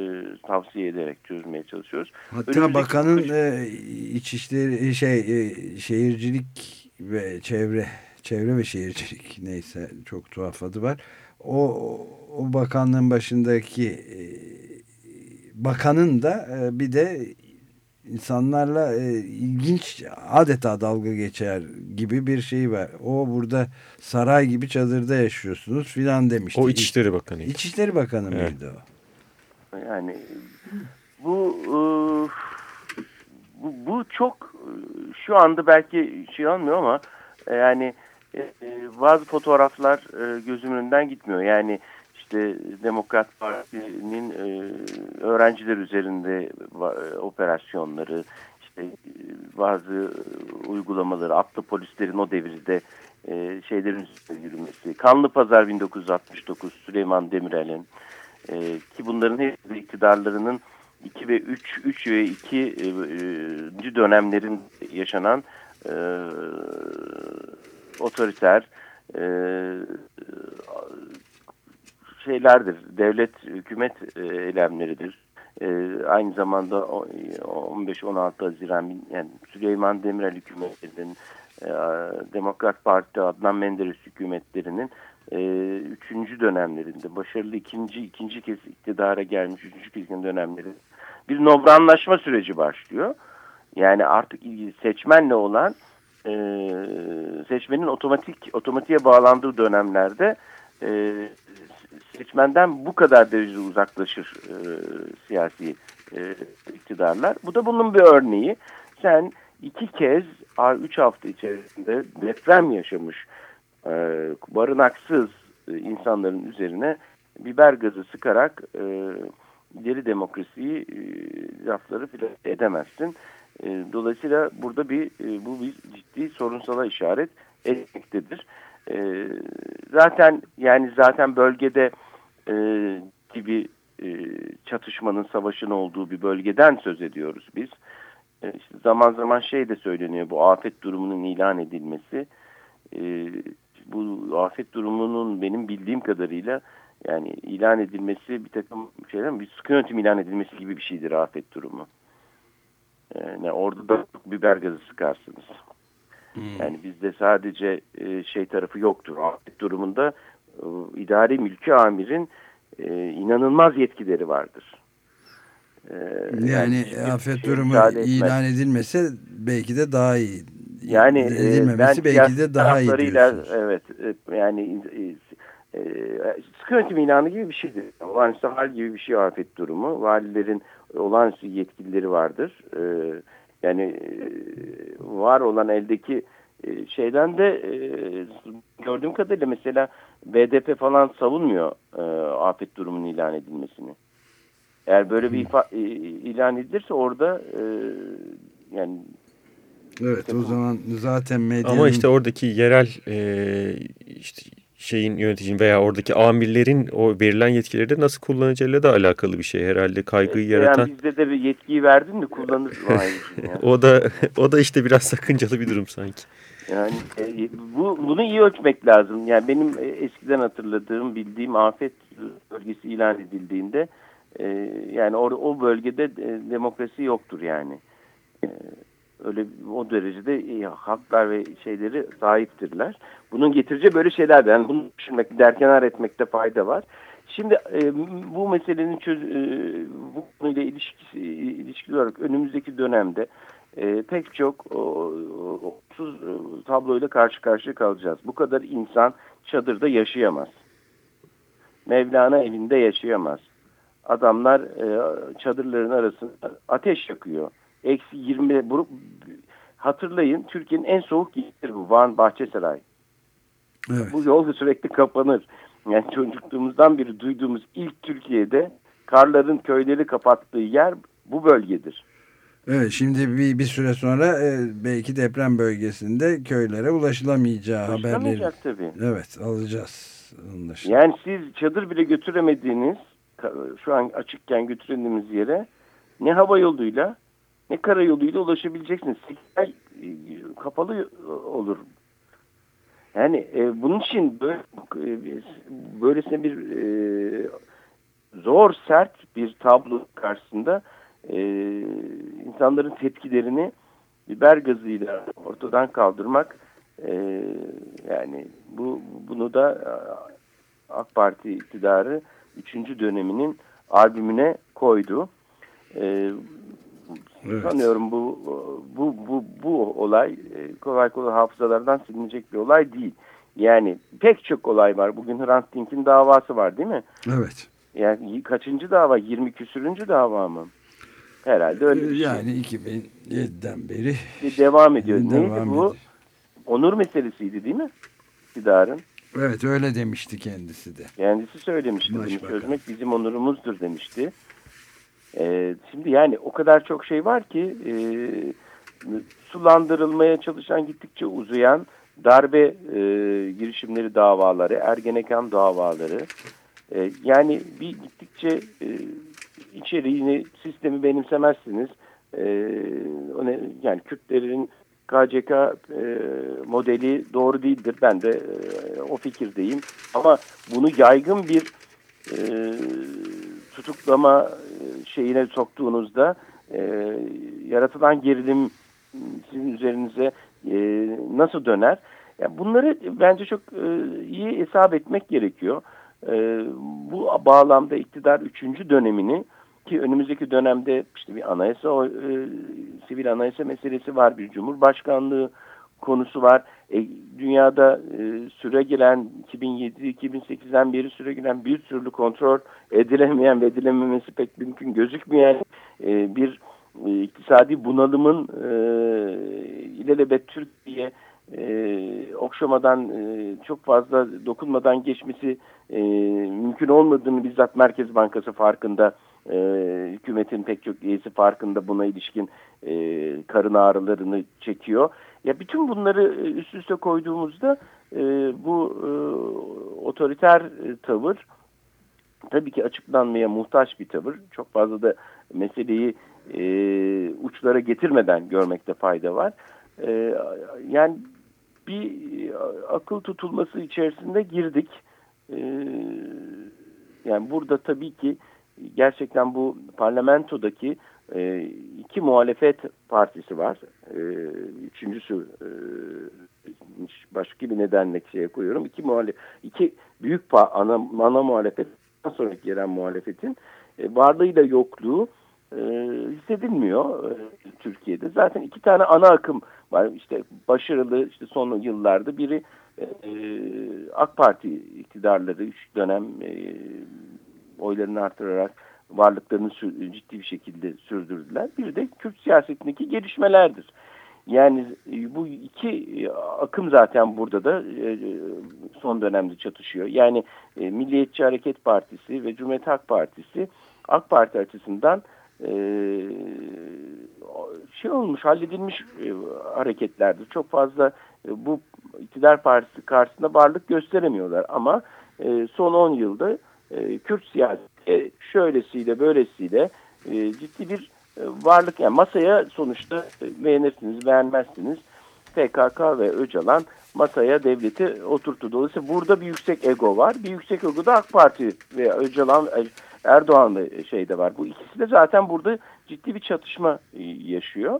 tavsiye ederek çözmeye çalışıyoruz. Hatta Önümüzdeki bakanın e, içişleri şey e, şehircilik ve çevre çevre ve şehircilik neyse çok tuhaf adı var. O o bakanlığın başındaki e, bakanın da e, bir de insanlarla e, ilginç adeta dalga geçer gibi bir şey var. O burada saray gibi çadırda yaşıyorsunuz filan demişti. O İçişleri Bakanı. İçişleri Bakanı Evet. mıydı o? Yani bu e, bu, bu çok şu anda belki şey olmuyor ama e, yani e, e, bazı fotoğraflar e, gözümün önünden gitmiyor. Yani işte Demokrat Parti'nin e, öğrenciler üzerinde e, operasyonları, işte e, bazı uygulamaları, atlı polislerin o devirde e, şeylerin yürümesi, Kanlı Pazar 1969, Süleyman Demirel'in e, ki bunların hepsi iktidarlarının 2 ve 3, 3 ve 2 e, e, dönemlerin yaşanan e, otoriter e, şeylerdir. Devlet hükümet e, eylemleridir. E, aynı zamanda o- 15-16 Haziran yani Süleyman Demirel hükümetlerinin e, Demokrat Parti Adnan Menderes hükümetlerinin e, üçüncü dönemlerinde başarılı ikinci ikinci kez iktidara gelmiş üçüncü kez dönemleri bir nobranlaşma süreci başlıyor. Yani artık seçmenle olan e, seçmenin otomatik otomatiğe bağlandığı dönemlerde e, seçmenden bu kadar derecede uzaklaşır e, siyasi e, iktidarlar. Bu da bunun bir örneği. Sen iki kez üç hafta içerisinde deprem yaşamış e, barınaksız e, insanların üzerine biber gazı sıkarak e, ileri demokrasiyi e, lafları filan edemezsin. E, dolayısıyla burada bir e, bu bir ciddi sorunsala işaret etmektedir. E, zaten yani zaten bölgede e, gibi e, çatışmanın savaşın olduğu bir bölgeden söz ediyoruz biz. E, işte zaman zaman şey de söyleniyor bu afet durumunun ilan edilmesi. E, bu afet durumunun benim bildiğim kadarıyla yani ilan edilmesi bir takım şeyler bir sıkı yönetim ilan edilmesi gibi bir şeydir afet durumu. Yani orada da biber gazı sıkarsınız. Yani bizde sadece e, şey tarafı yoktur. Afet durumunda e, idari mülki amirin e, inanılmaz yetkileri vardır. E, Yani, hiçbir afet şey durumu ilan edilmese belki de daha iyi. Yani edilmemesi ben belki de daha iyi. Evet e, yani e, sıkı yönetim ilanı gibi bir şeydir. Olağanüstü hal gibi bir şey afet durumu. Valilerin olağanüstü yetkilileri vardır. E, yani e, var olan eldeki e, şeyden de e, gördüğüm kadarıyla mesela BDP falan savunmuyor e, afet durumunun ilan edilmesini. Eğer böyle bir ifa, e, ilan edilirse orada e, yani Evet o zaman zaten medyanın... Ama işte oradaki yerel e, işte şeyin yöneticinin veya oradaki amirlerin o verilen yetkileri de nasıl kullanacağıyla da alakalı bir şey herhalde kaygıyı yaratan. Yani bizde de bir yetkiyi verdin de kullanır mı aynı şey yani. O da o da işte biraz sakıncalı bir durum sanki. Yani e, bu bunu iyi ölçmek lazım. Yani benim e, eskiden hatırladığım, bildiğim afet bölgesi ilan edildiğinde e, yani or, o bölgede e, demokrasi yoktur yani. E, öyle o derecede e, haklar ve şeyleri sahiptirler. Bunun getireceği böyle şeyler de. Yani bunu düşünmek, derkenar etmekte fayda var. Şimdi e, bu meselenin çöz, e, bu konuyla ilişkisi, ilişkili olarak önümüzdeki dönemde e, pek çok olumsuz tabloyla karşı karşıya kalacağız. Bu kadar insan çadırda yaşayamaz. Mevlana evinde yaşayamaz. Adamlar e, çadırların arasında ateş yakıyor. Eksi 20 bu, hatırlayın Türkiye'nin en soğuk yeridir bu Van Bahçesaray. Evet. Bu yol sürekli kapanır. Yani çocukluğumuzdan beri duyduğumuz ilk Türkiye'de karların köyleri kapattığı yer bu bölgedir. Evet şimdi bir, bir süre sonra e, belki deprem bölgesinde köylere ulaşılamayacağı haberleri. Tabii. Evet alacağız. Anlaşıldı. Yani siz çadır bile götüremediğiniz şu an açıkken götürediğimiz yere ne hava yoluyla ne karayoluyla ulaşabileceksiniz. Sekler kapalı olur. Yani e, bunun için böyle, e, böylesine bir e, zor sert bir tablo karşısında e, insanların tepkilerini biber gazıyla ortadan kaldırmak e, yani bu bunu da e, AK Parti iktidarı 3. döneminin albümüne koydu. E, Evet. Sanıyorum bu bu bu bu olay e, kolay kolay hafızalardan silinecek bir olay değil. Yani pek çok olay var. Bugün Hrant Dink'in davası var değil mi? Evet. Yani kaçıncı dava? 20 küsürüncü dava mı? Herhalde öyle bir şey. Yani 2007'den beri devam ediyor. devam Neydi bu? ediyor. Onur meselesiydi değil mi? İktidarın. Evet öyle demişti kendisi de. Kendisi söylemişti. Bunu çözmek bizim onurumuzdur demişti. Ee, şimdi yani o kadar çok şey var ki e, sulandırılmaya çalışan gittikçe uzayan darbe e, girişimleri davaları, Ergenekon davaları. E, yani bir gittikçe e, içeriğini, sistemi benimsemezsiniz. E, yani Kürtlerin KCK e, modeli doğru değildir. Ben de e, o fikirdeyim. Ama bunu yaygın bir e, tutuklama e, şeyine soktuğunuzda e, yaratılan gerilim sizin üzerinize e, nasıl döner? Yani bunları bence çok e, iyi hesap etmek gerekiyor. E, bu bağlamda iktidar 3. dönemini ki önümüzdeki dönemde işte bir anayasa, e, sivil anayasa meselesi var, bir cumhurbaşkanlığı konusu var. E, dünyada e, süre gelen 2007-2008'den beri süre gelen bir türlü kontrol edilemeyen ve edilememesi pek mümkün gözükmeyen e, bir e, iktisadi bunalımın e, ilelebet Türkiye e, okşamadan e, çok fazla dokunmadan geçmesi e, mümkün olmadığını bizzat Merkez Bankası farkında e, hükümetin pek çok üyesi farkında buna ilişkin e, karın ağrılarını çekiyor. Ya bütün bunları e, üst üste koyduğumuzda e, bu e, otoriter e, tavır tabii ki açıklanmaya muhtaç bir tavır. Çok fazla da meseleyi e, uçlara getirmeden görmekte fayda var. E, yani bir akıl tutulması içerisinde girdik. E, yani burada tabii ki gerçekten bu parlamentodaki e, iki muhalefet partisi var. E, üçüncüsü e, başka bir nedenle şeye koyuyorum. İki muhalefet, iki büyük ana, ana muhalefet sonraki gelen muhalefetin e, varlığıyla yokluğu e, hissedilmiyor e, Türkiye'de. Zaten iki tane ana akım var. İşte başarılı işte son yıllarda biri e, AK Parti iktidarları üç dönem e, oylarını artırarak varlıklarını ciddi bir şekilde sürdürdüler. Bir de Kürt siyasetindeki gelişmelerdir. Yani e, bu iki e, akım zaten burada da e, son dönemde çatışıyor. Yani Milliyetçi Hareket Partisi ve Cumhuriyet Halk Partisi AK Parti açısından şey olmuş, halledilmiş hareketlerdir. Çok fazla bu iktidar partisi karşısında varlık gösteremiyorlar. Ama son 10 yılda Kürt siyaseti şöylesiyle böylesiyle ciddi bir varlık yani masaya sonuçta beğenirsiniz beğenmezsiniz PKK ve Öcalan masaya devleti oturttu. Dolayısıyla burada bir yüksek ego var. Bir yüksek ego da AK Parti ve Öcalan Erdoğan da şeyde var. Bu ikisi de zaten burada ciddi bir çatışma yaşıyor.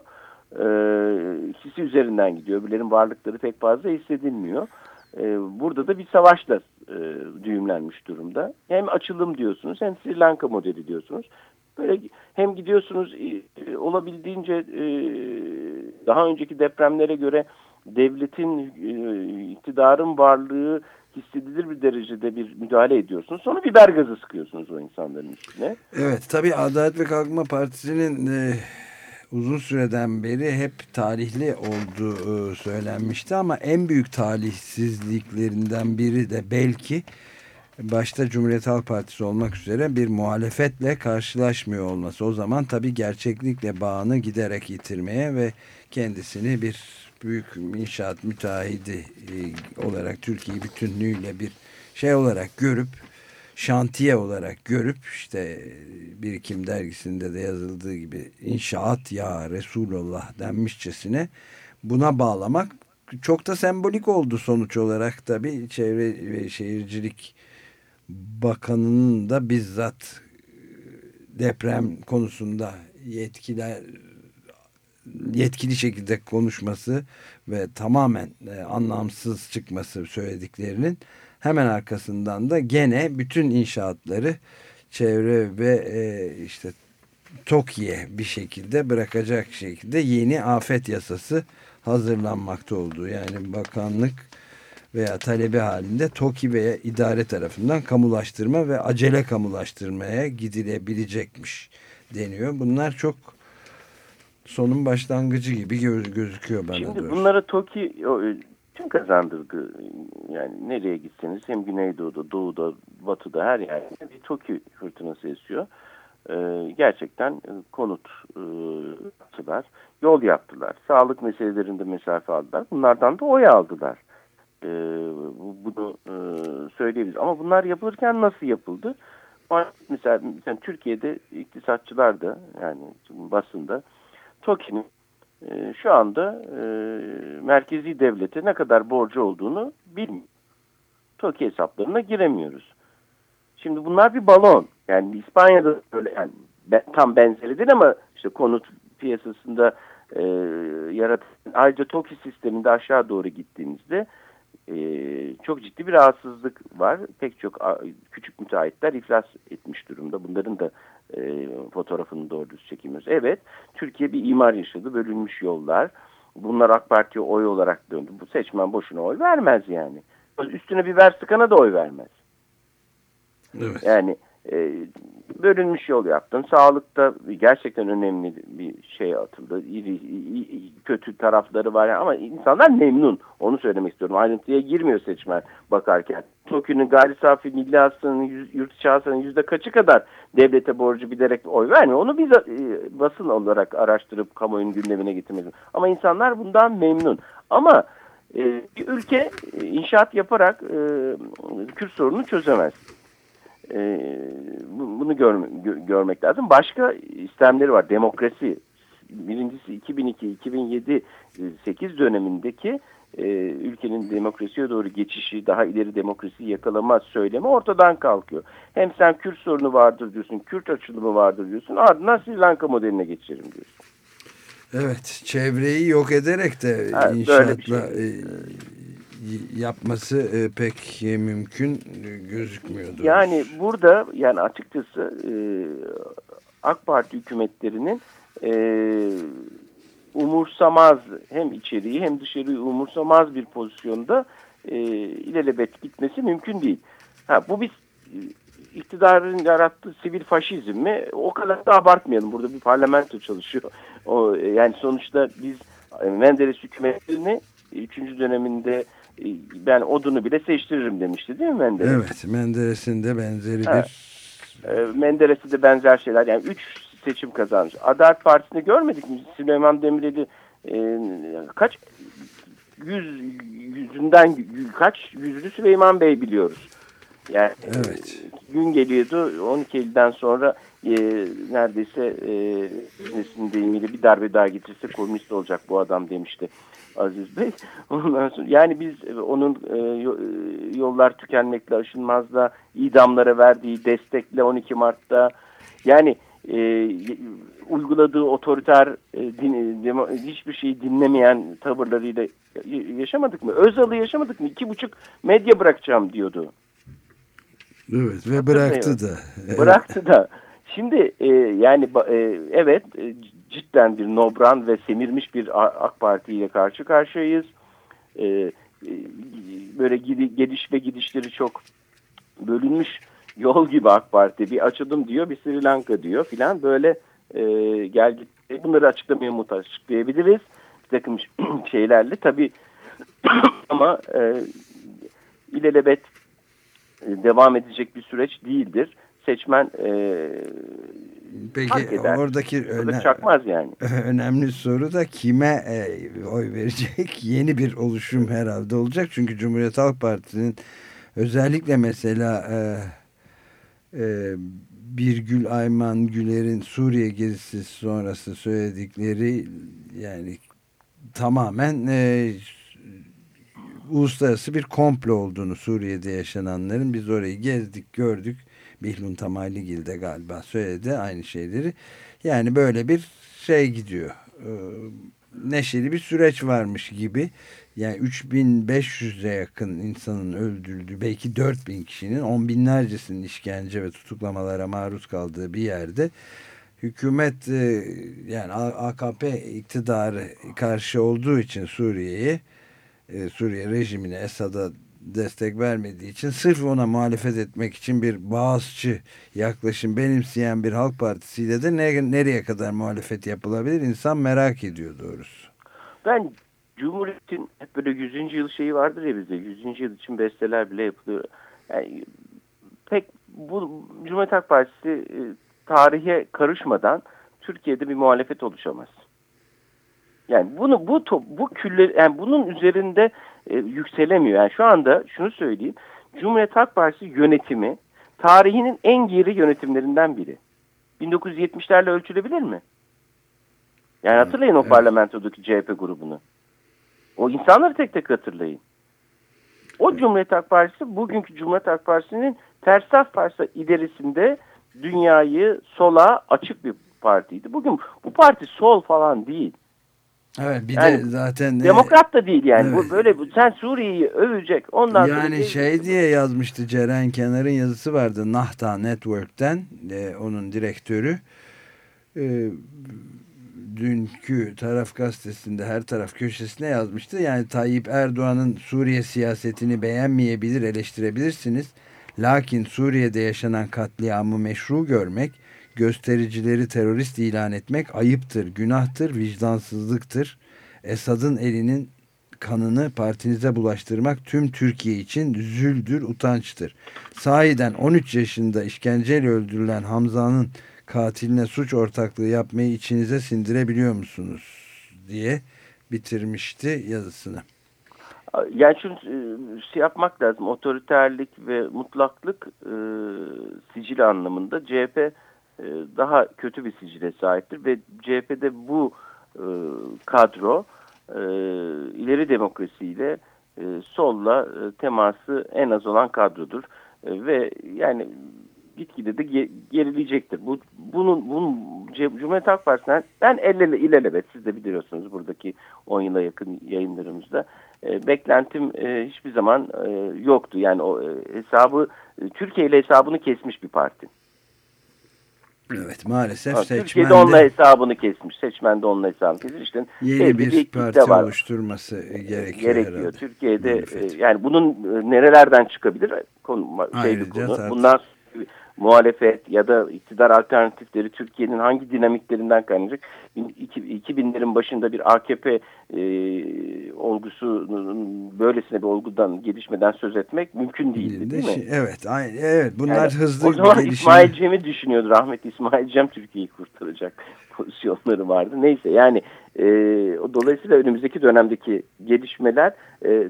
Ee, ikisi üzerinden gidiyor. Öbürlerin varlıkları pek fazla hissedilmiyor. Ee, burada da bir savaşla e, düğümlenmiş durumda. Hem açılım diyorsunuz hem Sri Lanka modeli diyorsunuz. Böyle hem gidiyorsunuz e, olabildiğince e, daha önceki depremlere göre devletin e, iktidarın varlığı hissedilir bir derecede bir müdahale ediyorsunuz. Sonra biber gazı sıkıyorsunuz o insanların üstüne. Evet tabii Adalet ve Kalkınma Partisi'nin e, uzun süreden beri hep tarihli olduğu e, söylenmişti ama en büyük talihsizliklerinden biri de belki başta Cumhuriyet Halk Partisi olmak üzere bir muhalefetle karşılaşmıyor olması. O zaman tabii gerçeklikle bağını giderek yitirmeye ve kendisini bir büyük inşaat müteahhidi e, olarak Türkiye'yi bütünlüğüyle bir şey olarak görüp şantiye olarak görüp işte Birikim dergisinde de yazıldığı gibi inşaat ya Resulullah denmişçesine buna bağlamak çok da sembolik oldu sonuç olarak tabii. Çevre ve Şehircilik Bakanı'nın da bizzat deprem konusunda yetkiler yetkili şekilde konuşması ve tamamen e, anlamsız çıkması söylediklerinin hemen arkasından da gene bütün inşaatları çevre ve e, işte TOKİ'ye bir şekilde bırakacak şekilde yeni afet yasası hazırlanmakta olduğu yani bakanlık veya talebi halinde TOKİ veya idare tarafından kamulaştırma ve acele kamulaştırmaya gidilebilecekmiş deniyor. Bunlar çok sonun başlangıcı gibi göz, gözüküyor bana. Şimdi doğrusu. bunlara TOKİ tüm kazandırdı. Yani nereye gitseniz hem Güneydoğu'da, Doğu'da, Batı'da her yerde bir TOKİ fırtınası esiyor. Ee, gerçekten e, konut e, yol yaptılar, sağlık meselelerinde mesafe aldılar. Bunlardan da oy aldılar. Ee, bu- bunu e, söyleyebiliriz. Ama bunlar yapılırken nasıl yapıldı? Mesela, mesela Türkiye'de iktisatçılar da yani basında TOKİ'nin e, şu anda e, merkezi devlete ne kadar borcu olduğunu bilmiyor. TOKİ hesaplarına giremiyoruz. Şimdi bunlar bir balon. Yani İspanya'da böyle yani tam benzeri değil ama işte konut piyasasında e, yaratan ayrıca TOKİ sisteminde aşağı doğru gittiğimizde e, çok ciddi bir rahatsızlık var. Pek çok küçük müteahhitler iflas etmiş durumda. Bunların da e, fotoğrafını doğru düz çekemiyoruz. Evet, Türkiye bir imar yaşadı, bölünmüş yollar. Bunlar AK Parti'ye oy olarak döndü. Bu seçmen boşuna oy vermez yani. Üstüne biber sıkana da oy vermez. Evet. Yani e, bölünmüş yol yaptın. Sağlıkta gerçekten önemli bir şey atıldı. İyi, iyi- kötü tarafları var yani. ama insanlar memnun. Onu söylemek istiyorum. Ayrıntıya girmiyor seçmen bakarken. TOKİ'nin gayri safi milli yüz- yurt içi yüzde kaçı kadar devlete borcu bilerek oy vermiyor. Onu biz e, basın olarak araştırıp kamuoyunun gündemine getirmek Ama insanlar bundan memnun. Ama e, bir ülke e, inşaat yaparak e, Kürt sorununu çözemez. E, bu- bunu görme- gö- görmek lazım. Başka istemleri var. Demokrasi. Birincisi 2002-2007 8 dönemindeki e, ülkenin demokrasiye doğru geçişi, daha ileri demokrasiyi yakalama söylemi ortadan kalkıyor. Hem sen Kürt sorunu vardır diyorsun, Kürt açılımı vardır diyorsun, ardından Sri Lanka modeline geçerim diyorsun. Evet, çevreyi yok ederek de Ha, inşaatla şey. Yapması e, pek mümkün gözükmüyordu. Yani burada yani açıkçası e, AK Parti hükümetlerinin e, umursamaz hem içeriği hem dışarıyı umursamaz bir pozisyonda ilelebet gitmesi mümkün değil. Ha, bu bir iktidarın yarattığı sivil faşizm mi? O kadar da abartmayalım. Burada bir parlamento çalışıyor. O, yani sonuçta biz Menderes hükümetlerini 3. döneminde ben odunu bile seçtiririm demişti değil mi Menderes? Evet, Menderes'in de benzeri Ha. bir E, Menderes'te de benzer şeyler. Yani üç seçim kazanmış. Adalet Partisi'nde görmedik mi? Süleyman Demirel'i e, kaç yüz yüzünden yü- kaç yüzlü Süleyman Bey biliyoruz. Yani Evet. e, gün geliyordu 12 Eylül'den sonra e, neredeyse e, nesinin deyimiyle bir darbe daha getirse komünist olacak bu adam demişti Aziz Bey. Ondan sonra yani biz e, onun e, e, yollar tükenmekle aşınmazla idamlara verdiği destekle 12 Mart'ta yani e, uyguladığı otoriter e, din, demo- hiçbir şeyi dinlemeyen tavırlarıyla yaşamadık mı? Özal'ı yaşamadık mı? İki buçuk medya bırakacağım diyordu. Evet ve bıraktı da. Bıraktı da. Şimdi e, yani e, evet e, cidden bir nobran ve semirmiş bir AK Parti ile karşı karşıyayız. E, e, böyle geliş ve gidişleri çok bölünmüş yol gibi AK Parti. Bir açılım diyor bir Sri Lanka diyor filan böyle e, gel. E, bunları açıklamaya muhtaç açıklayabiliriz. Bir takım şeylerle tabii ama e, ilelebet devam edecek bir süreç değildir. Seçmen e, Peki oradaki öne- çakmaz yani. önemli soru da kime e, oy verecek? Yeni bir oluşum herhalde olacak. Çünkü Cumhuriyet Halk Partisi'nin özellikle mesela e, e, Birgül Ayman Güler'in Suriye gezisi sonrası söyledikleri yani tamamen e, uluslararası bir komplo olduğunu Suriye'de yaşananların biz orayı gezdik gördük. Bihlun Tamaligil de galiba söyledi aynı şeyleri. Yani böyle bir şey gidiyor. Ee, neşeli bir süreç varmış gibi. Yani 3500'e yakın insanın öldürüldüğü belki 4000 kişinin on binlercesinin işkence ve tutuklamalara maruz kaldığı bir yerde hükümet e, yani AKP iktidarı karşı olduğu için Suriye'yi e, Suriye rejimine Esad'a destek vermediği için sırf ona muhalefet etmek için bir bağızçı yaklaşım benimseyen bir halk partisiyle de ne, nereye kadar muhalefet yapılabilir insan merak ediyor doğrusu. Ben Cumhuriyet'in hep böyle 100. yıl şeyi vardır ya bizde. 100. yıl için besteler bile yapılıyor. Yani pek bu Cumhuriyet Halk Partisi e, tarihe karışmadan Türkiye'de bir muhalefet oluşamaz. Yani bunu bu bu külle yani bunun üzerinde e, yükselemiyor. Yani şu anda şunu söyleyeyim. Cumhuriyet Halk Partisi yönetimi tarihinin en geri yönetimlerinden biri. 1970'lerle ölçülebilir mi? Yani hatırlayın o evet. parlamentodaki CHP grubunu. O insanları tek tek hatırlayın. O Cumhuriyet Halk Partisi bugünkü Cumhuriyet Halk Partisi'nin ters saf partisi ilerisinde dünyayı sola açık bir partiydi. Bugün bu parti sol falan değil. Evet bir Yani de zaten e, Demokrat da değil yani. Evet. Bu böyle bu- sen Suriye'yi övecek. Ondan sonra Yani şey diye yazmıştı Ceren Kenar'ın yazısı vardı Nahta Network'ten e, onun direktörü e, dünkü taraf gazetesinde her taraf köşesine yazmıştı. Yani Tayyip Erdoğan'ın Suriye siyasetini beğenmeyebilir eleştirebilirsiniz. Lakin Suriye'de yaşanan katliamı meşru görmek, göstericileri terörist ilan etmek ayıptır, günahtır, vicdansızlıktır. Esad'ın elinin kanını partinize bulaştırmak tüm Türkiye için züldür, utançtır. Sahiden 13 yaşında işkenceyle öldürülen Hamza'nın katiline suç ortaklığı yapmayı içinize sindirebiliyor musunuz? diye bitirmişti yazısını. Yani şunu e, şey yapmak lazım. Otoriterlik ve mutlaklık e, sicili anlamında CHP daha kötü bir sicile sahiptir ve CHP'de bu e, kadro e, ileri demokrasiyle e, solla e, teması en az olan kadrodur. E, ve yani gitgide de ge- gerileyecektir. Bu, bunun, bunun Cumhuriyet Halk Partisi'nden ben el ele, ilelebet siz de biliyorsunuz buradaki 10 yıla yakın yayınlarımızda e, beklentim e, hiçbir zaman e, yoktu. Yani o e, hesabı e, Türkiye ile hesabını kesmiş bir parti. Evet maalesef Ha, seçmen Türkiye'de onunla de hesabını kesmiş. Seçmen de onunla hesabını kesmiş. İşte yeni bir kitle parti var. oluşturması gerekiyor, gerekiyor. herhalde. Türkiye'de Muhalefet. e, yani bunun e, nerelerden çıkabilir konu şey bir Ayrıca konu. Bundan muhalefet ya da iktidar alternatifleri Türkiye'nin hangi dinamiklerinden kaynaklanacak? 2000'lerin başında bir AKP e, olgusunun böylesine bir olgudan gelişmeden söz etmek mümkün değildi değil mi? Şey- Evet, aynı, evet bunlar Yani hızlı o zaman gelişim- İsmail Cem'i düşünüyordu. Rahmetli İsmail Cem Türkiye'yi kurtaracak pozisyonları vardı. Neyse yani e, o dolayısıyla önümüzdeki dönemdeki gelişmeler e,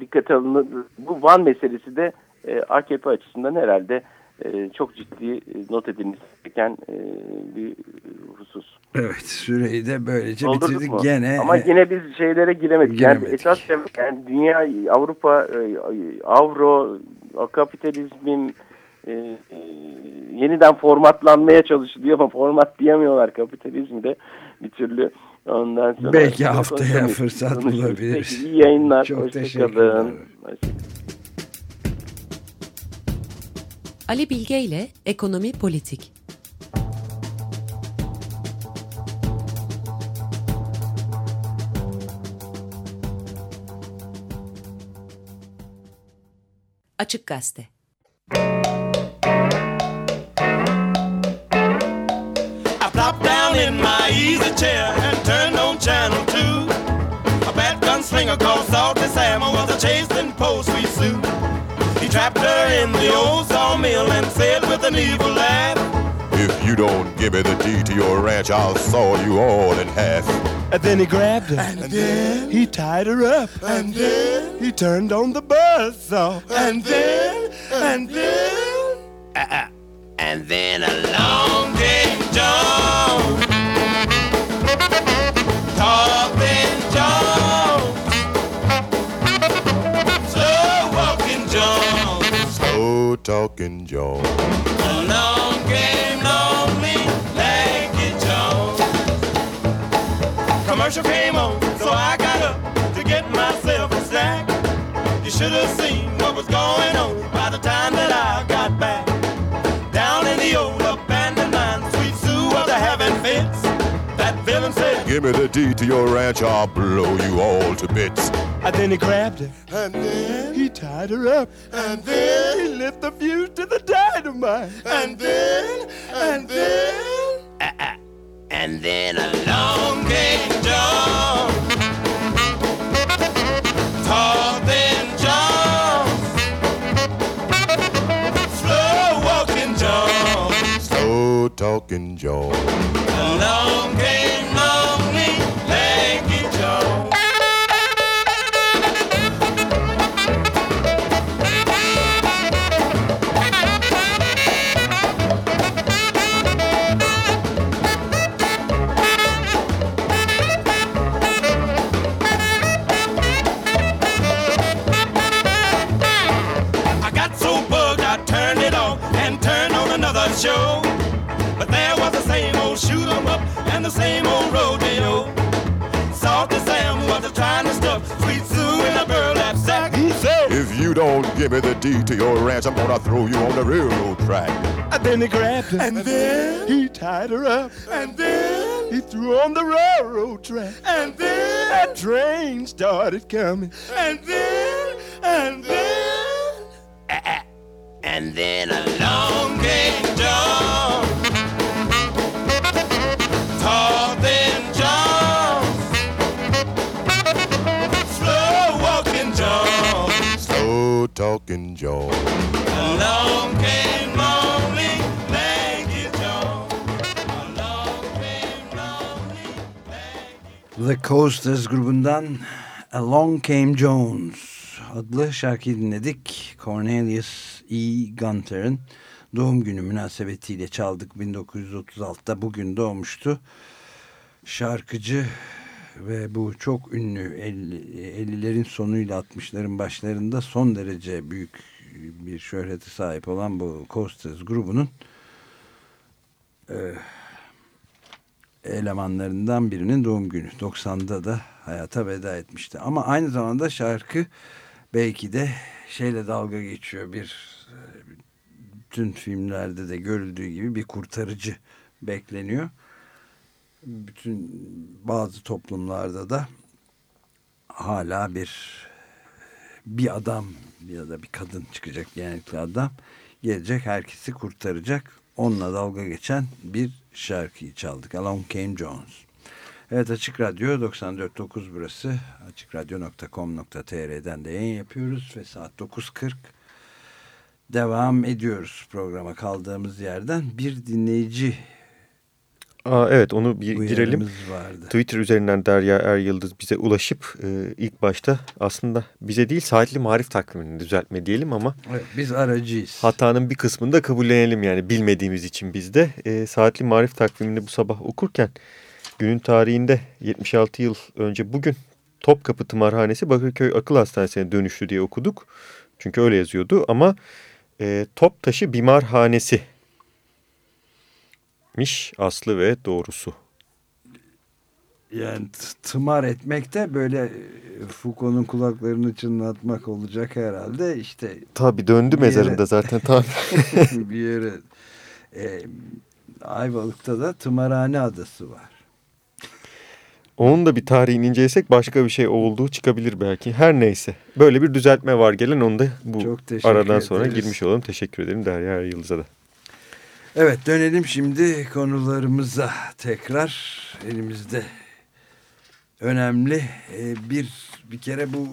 dikkate alınır. Bu Van meselesi de e, AKP açısından herhalde çok ciddi e, not edilmesi gereken e, bir husus. Evet süreyi de böylece Doldurduk bitirdik mu? gene. Ama e, yine biz şeylere giremedik. Yani Giremedik. esas yani dünya, Avrupa, Avro, kapitalizmin e, yeniden formatlanmaya çalışılıyor ama format diyemiyorlar kapitalizmi de bir türlü. Ondan sonra Belki haftaya fırsat bulabiliriz. İyi yayınlar. Çok Hoşça teşekkürler. kalın. Hoşça Ali Bilge ile Ekonomi Politik. Açık Gazete. Chair and turned on channel two. A bad gunslinger called Salty Sam was in the old sawmill and said with an evil laugh, If you don't give me the deed to your ranch, I'll saw you all in half. And then he grabbed her. And then he tied her up. And then he turned on the buzzsaw. And then and then uh-uh. and then along came John. Talking Joe. Along came lonely Lanky Jones. Commercial came on, so I got up to get myself a snack. You should have seen what was going on That villain said, Give me the deed to your ranch, I'll blow you all to bits. and then he grabbed her. And then he tied her up. And then he lit the fuse to the dynamite. And then, and then, and then along came John. Tall thin John. Slow walking John. Slow talking Joe. Along me the deed to your ranch, I'm gonna throw you on the railroad track. and then he grabbed her. And then he tied her up. And then he threw her on the railroad track. And then that train started coming. And then, Coasters grubundan Along Came Jones adlı şarkıyı dinledik. Cornelius E. Gunter'ın doğum günü münasebetiyle çaldık 1936'da bugün doğmuştu. Şarkıcı ve bu çok ünlü 50'lerin sonuyla 60'ların başlarında son derece büyük bir şöhrete sahip olan bu Coasters grubunun e, elemanlarından birinin doğum günü. 90'da da hayata veda etmişti. Ama aynı zamanda şarkı belki de şeyle dalga geçiyor. Bir bütün filmlerde de görüldüğü gibi bir kurtarıcı bekleniyor. Bütün bazı toplumlarda da hala bir bir adam ya da bir kadın çıkacak genellikle adam gelecek herkesi kurtaracak onunla dalga geçen bir şarkıyı çaldık. Along Came Jones. Evet Açık Radyo 94.9 burası. Açıkradyo.com.tr'den de yayın yapıyoruz ve saat 9.40 devam ediyoruz programa kaldığımız yerden. Bir dinleyici Aa, evet onu bir girelim. vardı. Twitter üzerinden Derya Er Yıldız bize ulaşıp e, ilk başta aslında bize değil saatli marif takvimini düzeltme diyelim ama Evet, biz aracıyız. hatanın bir kısmını da kabullenelim yani bilmediğimiz için biz de. E, saatli marif takvimini bu sabah okurken günün tarihinde 76 yıl önce bugün Topkapı Tımarhanesi Bakırköy Akıl Hastanesi'ne dönüştü diye okuduk. Çünkü öyle yazıyordu ama e, Toptaşı Bimarhanesi miş aslı ve doğrusu. Yani tımar etmek de böyle e, Foucault'un kulaklarını çınlatmak olacak herhalde. İşte Tabii döndü Bir yere- mezarında zaten tam. bir yere e, Ayvalık'ta da Tımarhane Adası var. Onun da bir tarihini incelesek başka bir şey olduğu çıkabilir belki. Her neyse. Böyle bir düzeltme var gelen onu da bu aradan sonra girmiş olalım. Teşekkür ederim Derya Er Yıldız'a da. Evet dönelim şimdi konularımıza tekrar elimizde önemli e, bir bir kere bu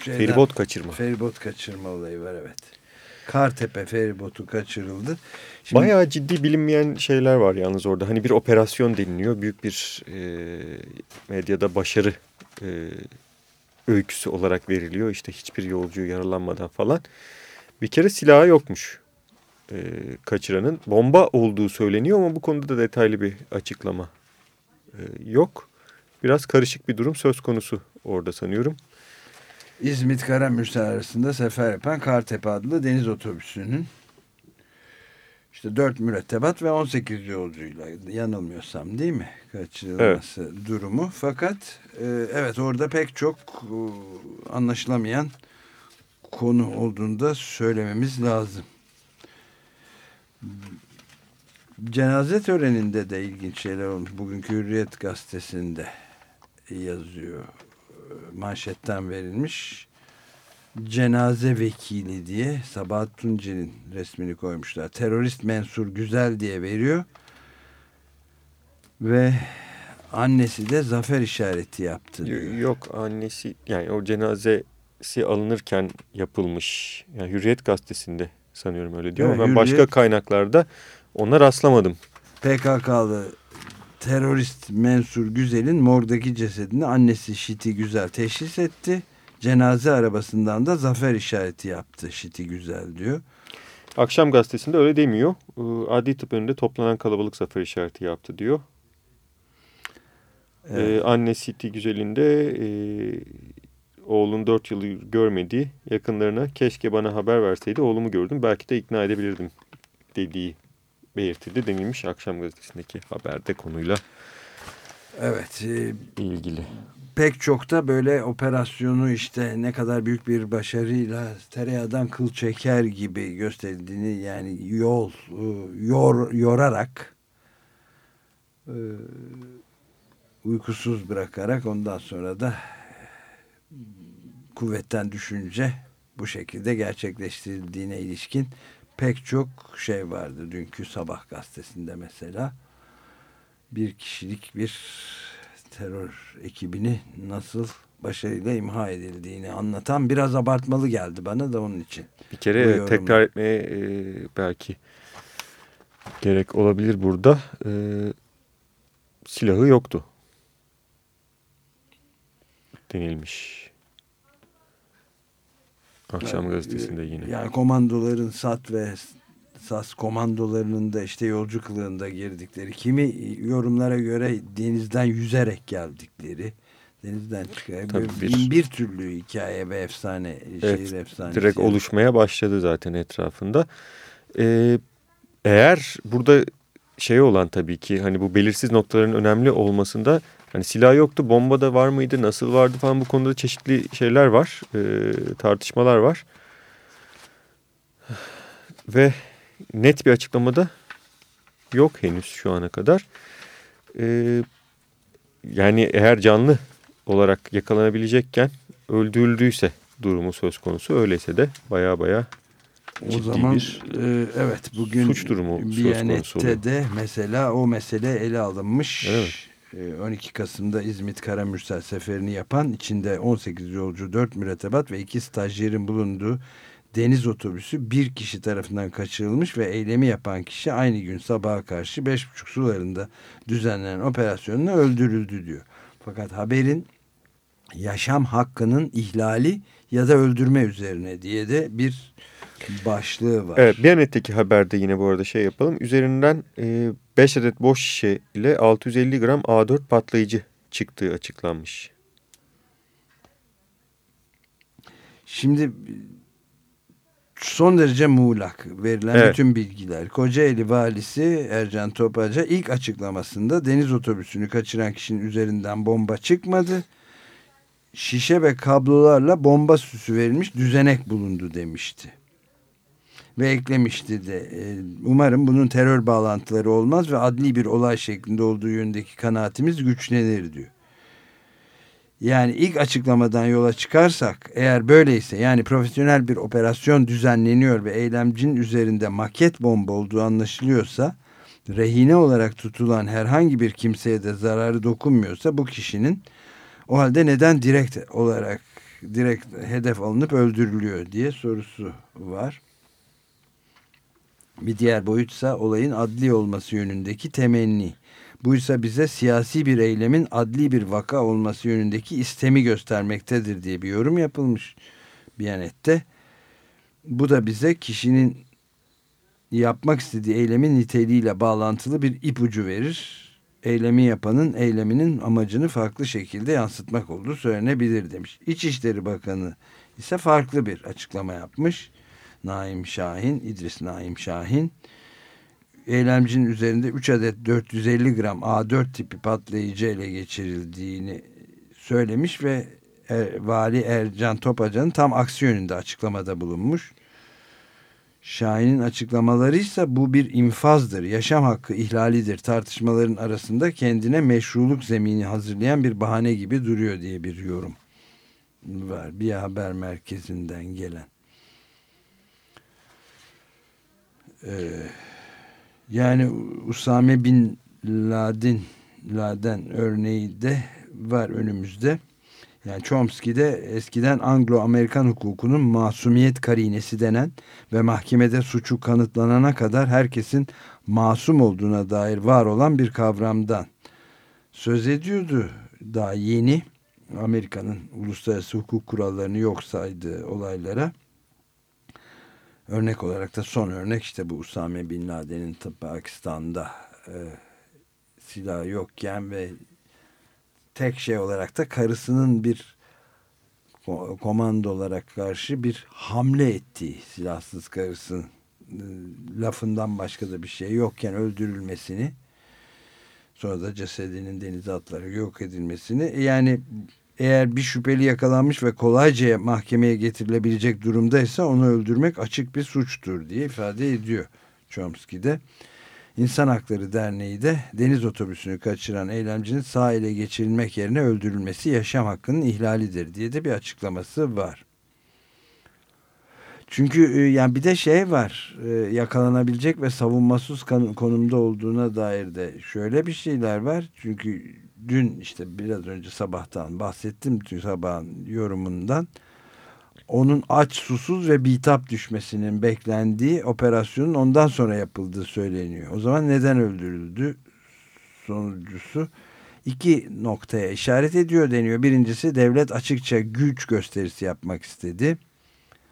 e, şeyden- Feribot kaçırma. feribot kaçırma olayı var evet. Kartepe feribotu kaçırıldı. Şimdi, Bayağı ciddi bilinmeyen şeyler var yalnız orada. Hani bir operasyon deniliyor. Büyük bir e, medyada başarı e, öyküsü olarak veriliyor. İşte hiçbir yolcu yaralanmadan falan. Bir kere silahı yokmuş e, kaçıranın. Bomba olduğu söyleniyor ama bu konuda da detaylı bir açıklama e, yok. Biraz karışık bir durum söz konusu orada sanıyorum. İzmit Karamürsel arasında sefer yapan Kartepe adlı deniz otobüsünün işte 4 mürettebat ve 18 yolcuyla yanılmıyorsam değil mi kaçırılması durumu. Fakat e, evet orada pek çok e, anlaşılamayan konu olduğunu da söylememiz lazım. Cenaze töreninde de ilginç şeyler olmuş. Bugünkü Hürriyet gazetesinde yazıyor. Manşetten verilmiş. Cenaze vekili diye Sabahat Tunceli'nin resmini koymuşlar. Terörist Mensur Güzel diye veriyor. Ve annesi de zafer işareti yaptı. diyor. Yok annesi yani o cenazesi alınırken yapılmış. Yani Hürriyet gazetesinde sanıyorum öyle diyor Evet, ama ben başka Hürriyet- kaynaklarda ona rastlamadım. PKK'lı terörist Mensur Güzel'in mordaki cesedini annesi Şiti Güzel teşhis etti. Cenaze arabasından da zafer işareti yaptı Şiti Güzel diyor. Akşam gazetesinde öyle demiyor. Ee, Adli tıp önünde toplanan kalabalık zafer işareti yaptı diyor. Ee, anne Siti Güzel'inde e, oğlun 4 yılı görmediği yakınlarına keşke bana haber verseydi oğlumu gördüm belki de ikna edebilirdim dediği belirtildi denilmiş akşam gazetesindeki haberde konuyla Evet e, ilgili. pek çok da böyle operasyonu işte ne kadar büyük bir başarıyla tereyağdan kıl çeker gibi gösterildiğini yani yol e, yor, yorarak e, uykusuz bırakarak ondan sonra da kuvvetten düşünce bu şekilde gerçekleştirildiğine ilişkin pek çok şey vardı. Dünkü sabah gazetesinde mesela bir kişilik bir terör ekibini nasıl başarıyla imha edildiğini anlatan biraz abartmalı geldi bana da onun için. Bir kere tekrar etmeye e, belki gerek olabilir burada. E, silahı yoktu. Denilmiş. Akşam gazetesinde yine. Yani komandoların SAT ve SAS komandolarının da işte yolcu kılığında girdikleri, kimi yorumlara göre denizden yüzerek geldikleri, denizden çıkarak bir- bin bir türlü hikaye ve efsane, Evet, şehir efsanesi. direkt oluşmaya başladı zaten etrafında. Ee, eğer burada şey olan tabii ki hani bu belirsiz noktaların önemli olmasında hani silah yoktu, bomba da var mıydı, nasıl vardı falan bu konuda çeşitli şeyler var, ee, tartışmalar var. Ve net bir açıklamada yok henüz şu ana kadar. Ee, yani eğer canlı olarak yakalanabilecekken öldürüldüyse durumu söz konusu. Öyleyse de baya baya O zaman bir e, evet bugün suç durumu söz konusu oluyor. de mesela o mesele ele alınmış. Evet. E, 12 Kasım'da İzmit Karamürsel seferini yapan içinde 18 yolcu 4 mürettebat ve 2 stajyerin bulunduğu deniz otobüsü bir kişi tarafından kaçırılmış ve eylemi yapan kişi aynı gün sabaha karşı 5.30 sularında düzenlenen operasyonla öldürüldü diyor. Fakat haberin yaşam hakkının ihlali ya da öldürme üzerine diye de bir başlığı var. Evet Biyanet'teki haberde yine bu arada şey yapalım. Üzerinden 5 adet boş şişe ile 650 gram A4 patlayıcı çıktığı açıklanmış. Şimdi son derece muğlak verilen Evet. bütün bilgiler. Kocaeli valisi Ercan Topaca ilk açıklamasında deniz otobüsünü kaçıran kişinin üzerinden bomba çıkmadı. Şişe ve kablolarla bomba süsü verilmiş düzenek bulundu demişti. Ve eklemişti de e, umarım bunun terör bağlantıları olmaz ve adli bir olay şeklinde olduğu yönündeki kanaatimiz güçlenir diyor. Yani ilk açıklamadan yola çıkarsak eğer böyleyse yani profesyonel bir operasyon düzenleniyor ve eylemcinin üzerinde maket bomba olduğu anlaşılıyorsa rehine olarak tutulan herhangi bir kimseye de zararı dokunmuyorsa bu kişinin o halde neden direkt olarak direkt hedef alınıp öldürülüyor diye sorusu var. Bir diğer boyutsa olayın adli olması yönündeki temenni. Buysa bize siyasi bir eylemin adli bir vaka olması yönündeki istemi göstermektedir diye bir yorum yapılmış Biyanet'te. Bu da bize kişinin yapmak istediği eylemin niteliğiyle bağlantılı bir ipucu verir. Eylemi yapanın eyleminin amacını farklı şekilde yansıtmak olduğu söylenebilir demiş. İçişleri Bakanı ise farklı bir açıklama yapmış. Naim Şahin, İdris Naim Şahin eylemcinin üzerinde 3 adet 450 gram A4 tipi patlayıcı ele geçirildiğini söylemiş ve er, Vali Ercan Topacan'ın tam aksi yönünde açıklamada bulunmuş. Şahin'in açıklamaları ise bu bir infazdır, yaşam hakkı ihlalidir tartışmaların arasında kendine meşruluk zemini hazırlayan bir bahane gibi duruyor diye bir yorum var. Bir haber merkezinden gelen. Ee, yani Usame Bin Laden, Laden örneği de var önümüzde. Yani Chomsky'de eskiden Anglo-Amerikan hukukunun masumiyet karinesi denen ve mahkemede suçu kanıtlanana kadar herkesin masum olduğuna dair var olan bir kavramdan söz ediyordu. Daha yeni Amerika'nın uluslararası hukuk kurallarını yok saydığı olaylara örnek olarak da son örnek işte bu Usame Bin Laden'in Pakistan'da e, silah yokken ve tek şey olarak da karısının bir komando olarak karşı bir hamle ettiği silahsız karısının e, lafından başka da bir şey yokken öldürülmesini sonra da cesedinin denize atılarak yok edilmesini yani eğer bir şüpheli yakalanmış ve kolayca mahkemeye getirilebilecek durumdaysa onu öldürmek açık bir suçtur diye ifade ediyor Chomsky'de. İnsan Hakları Derneği de deniz otobüsünü kaçıran eylemcinin sağ ele geçirilmek yerine öldürülmesi yaşam hakkının ihlalidir diye de bir açıklaması var. Çünkü e, yani bir de şey var e, yakalanabilecek ve savunmasız konumda olduğuna dair de şöyle bir şeyler var. Çünkü dün işte biraz önce sabahtan bahsettim tüm sabahın yorumundan onun aç, susuz ve bitap düşmesinin beklendiği operasyonun ondan sonra yapıldığı söyleniyor. O zaman neden öldürüldü? Sonucusu iki noktaya işaret ediyor deniyor. Birincisi devlet açıkça güç gösterisi yapmak istedi.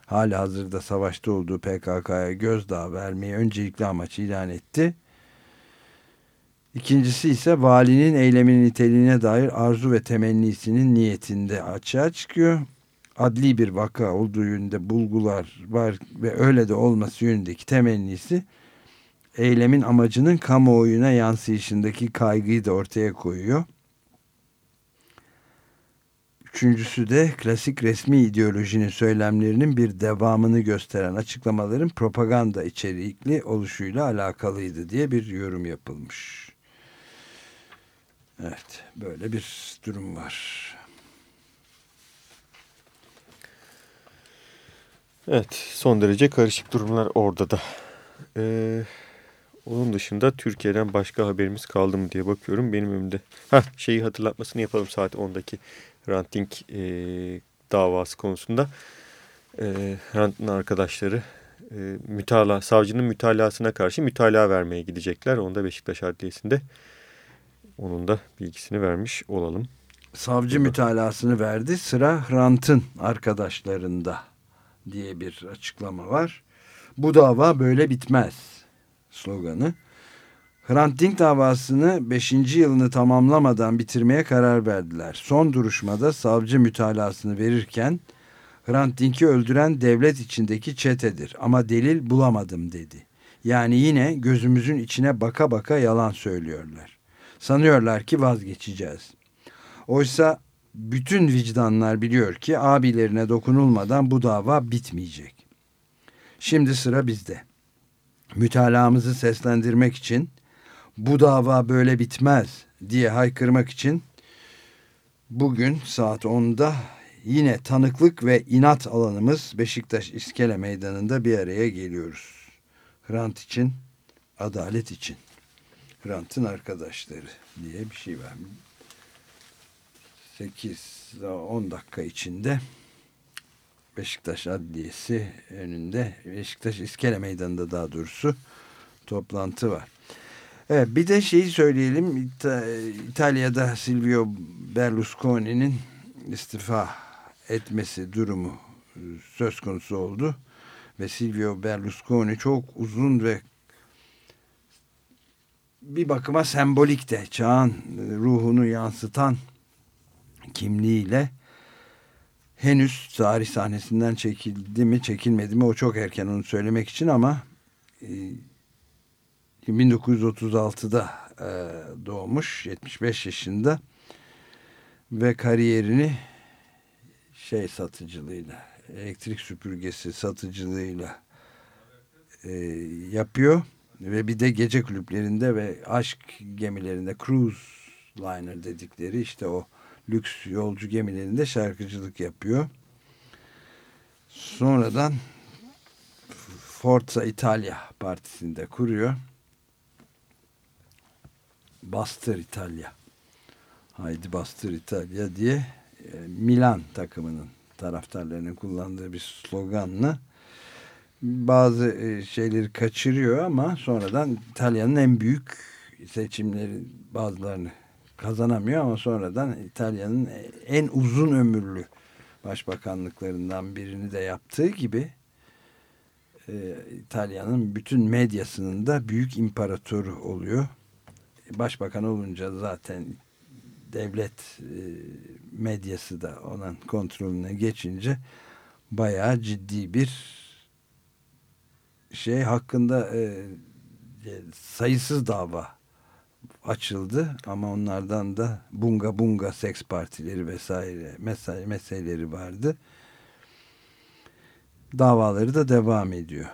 Hala hazırda savaşta olduğu PKK'ya gözdağı vermeyi öncelikli amaç ilan etti. İkincisi ise valinin eyleminin niteliğine dair arzu ve temennisinin niyetinde açığa çıkıyor adli bir vaka olduğu yönünde bulgular var ve öyle de olması yönündeki temennisi eylemin amacının kamuoyuna yansıyışındaki kaygıyı da ortaya koyuyor. Üçüncüsü de klasik resmi ideolojinin söylemlerinin bir devamını gösteren açıklamaların propaganda içerikli oluşuyla alakalıydı diye bir yorum yapılmış. Evet böyle bir durum var. Evet son derece karışık durumlar orada da. Ee, onun dışında Türkiye'den başka haberimiz kaldı mı diye bakıyorum benim önümde. Ha şeyi hatırlatmasını yapalım saat 10'daki ranting e, davası konusunda. E, Hrant'ın arkadaşları e, mütala, savcının mütalasına karşı mütalaa vermeye gidecekler. Onu da Beşiktaş Adliyesi'nde. Onun da bilgisini vermiş olalım. Savcı mütalasını verdi. Sıra Hrant'ın arkadaşlarında diye bir açıklama var. Bu dava böyle bitmez sloganı. Hrant Dink davasını 5. yılını tamamlamadan bitirmeye karar verdiler. Son duruşmada savcı mütalasını verirken Hrant Dink'i öldüren devlet içindeki çetedir ama delil bulamadım dedi. Yani yine gözümüzün içine baka baka yalan söylüyorlar. Sanıyorlar ki vazgeçeceğiz. Oysa bütün vicdanlar biliyor ki abilerine dokunulmadan bu dava bitmeyecek. Şimdi sıra bizde. Mütalaamızı seslendirmek için bu dava böyle bitmez diye haykırmak için bugün saat 10'da yine tanıklık ve inat alanımız Beşiktaş İskele Meydanı'nda bir araya geliyoruz. Hrant için, adalet için. Hrant'ın arkadaşları diye bir şey var. 8-10 dakika içinde Beşiktaş Adliyesi önünde Beşiktaş İskele Meydanı'nda daha doğrusu toplantı var. Evet, bir de şeyi söyleyelim İta İtalya'da Silvio Berlusconi'nin istifa etmesi durumu söz konusu oldu ve Silvio Berlusconi çok uzun ve bir bakıma sembolik de çağın ruhunu yansıtan kimliğiyle henüz tarih sahnesinden çekildi mi çekilmedi mi o çok erken onu söylemek için ama e, 1936'da e, doğmuş 75 yaşında ve kariyerini şey satıcılığıyla elektrik süpürgesi satıcılığıyla e, yapıyor ve bir de gece kulüplerinde ve aşk gemilerinde cruise liner dedikleri işte o lüks yolcu gemilerinde şarkıcılık yapıyor. Sonradan Forza Italia partisinde kuruyor. Bastır İtalya. Haydi bastır İtalya diye e, Milan takımının taraftarlarının kullandığı bir sloganla bazı e, şeyleri kaçırıyor ama sonradan İtalya'nın en büyük seçimleri bazılarını kazanamıyor ama sonradan İtalya'nın en uzun ömürlü başbakanlıklarından birini de yaptığı gibi e, İtalya'nın bütün medyasının da büyük imparatoru oluyor. Başbakan olunca zaten devlet e, medyası da onun kontrolüne geçince bayağı ciddi bir şey hakkında e, sayısız dava açıldı ama onlardan da bunga bunga seks partileri vesaire mesele, meseleleri vardı. Davaları da devam ediyor.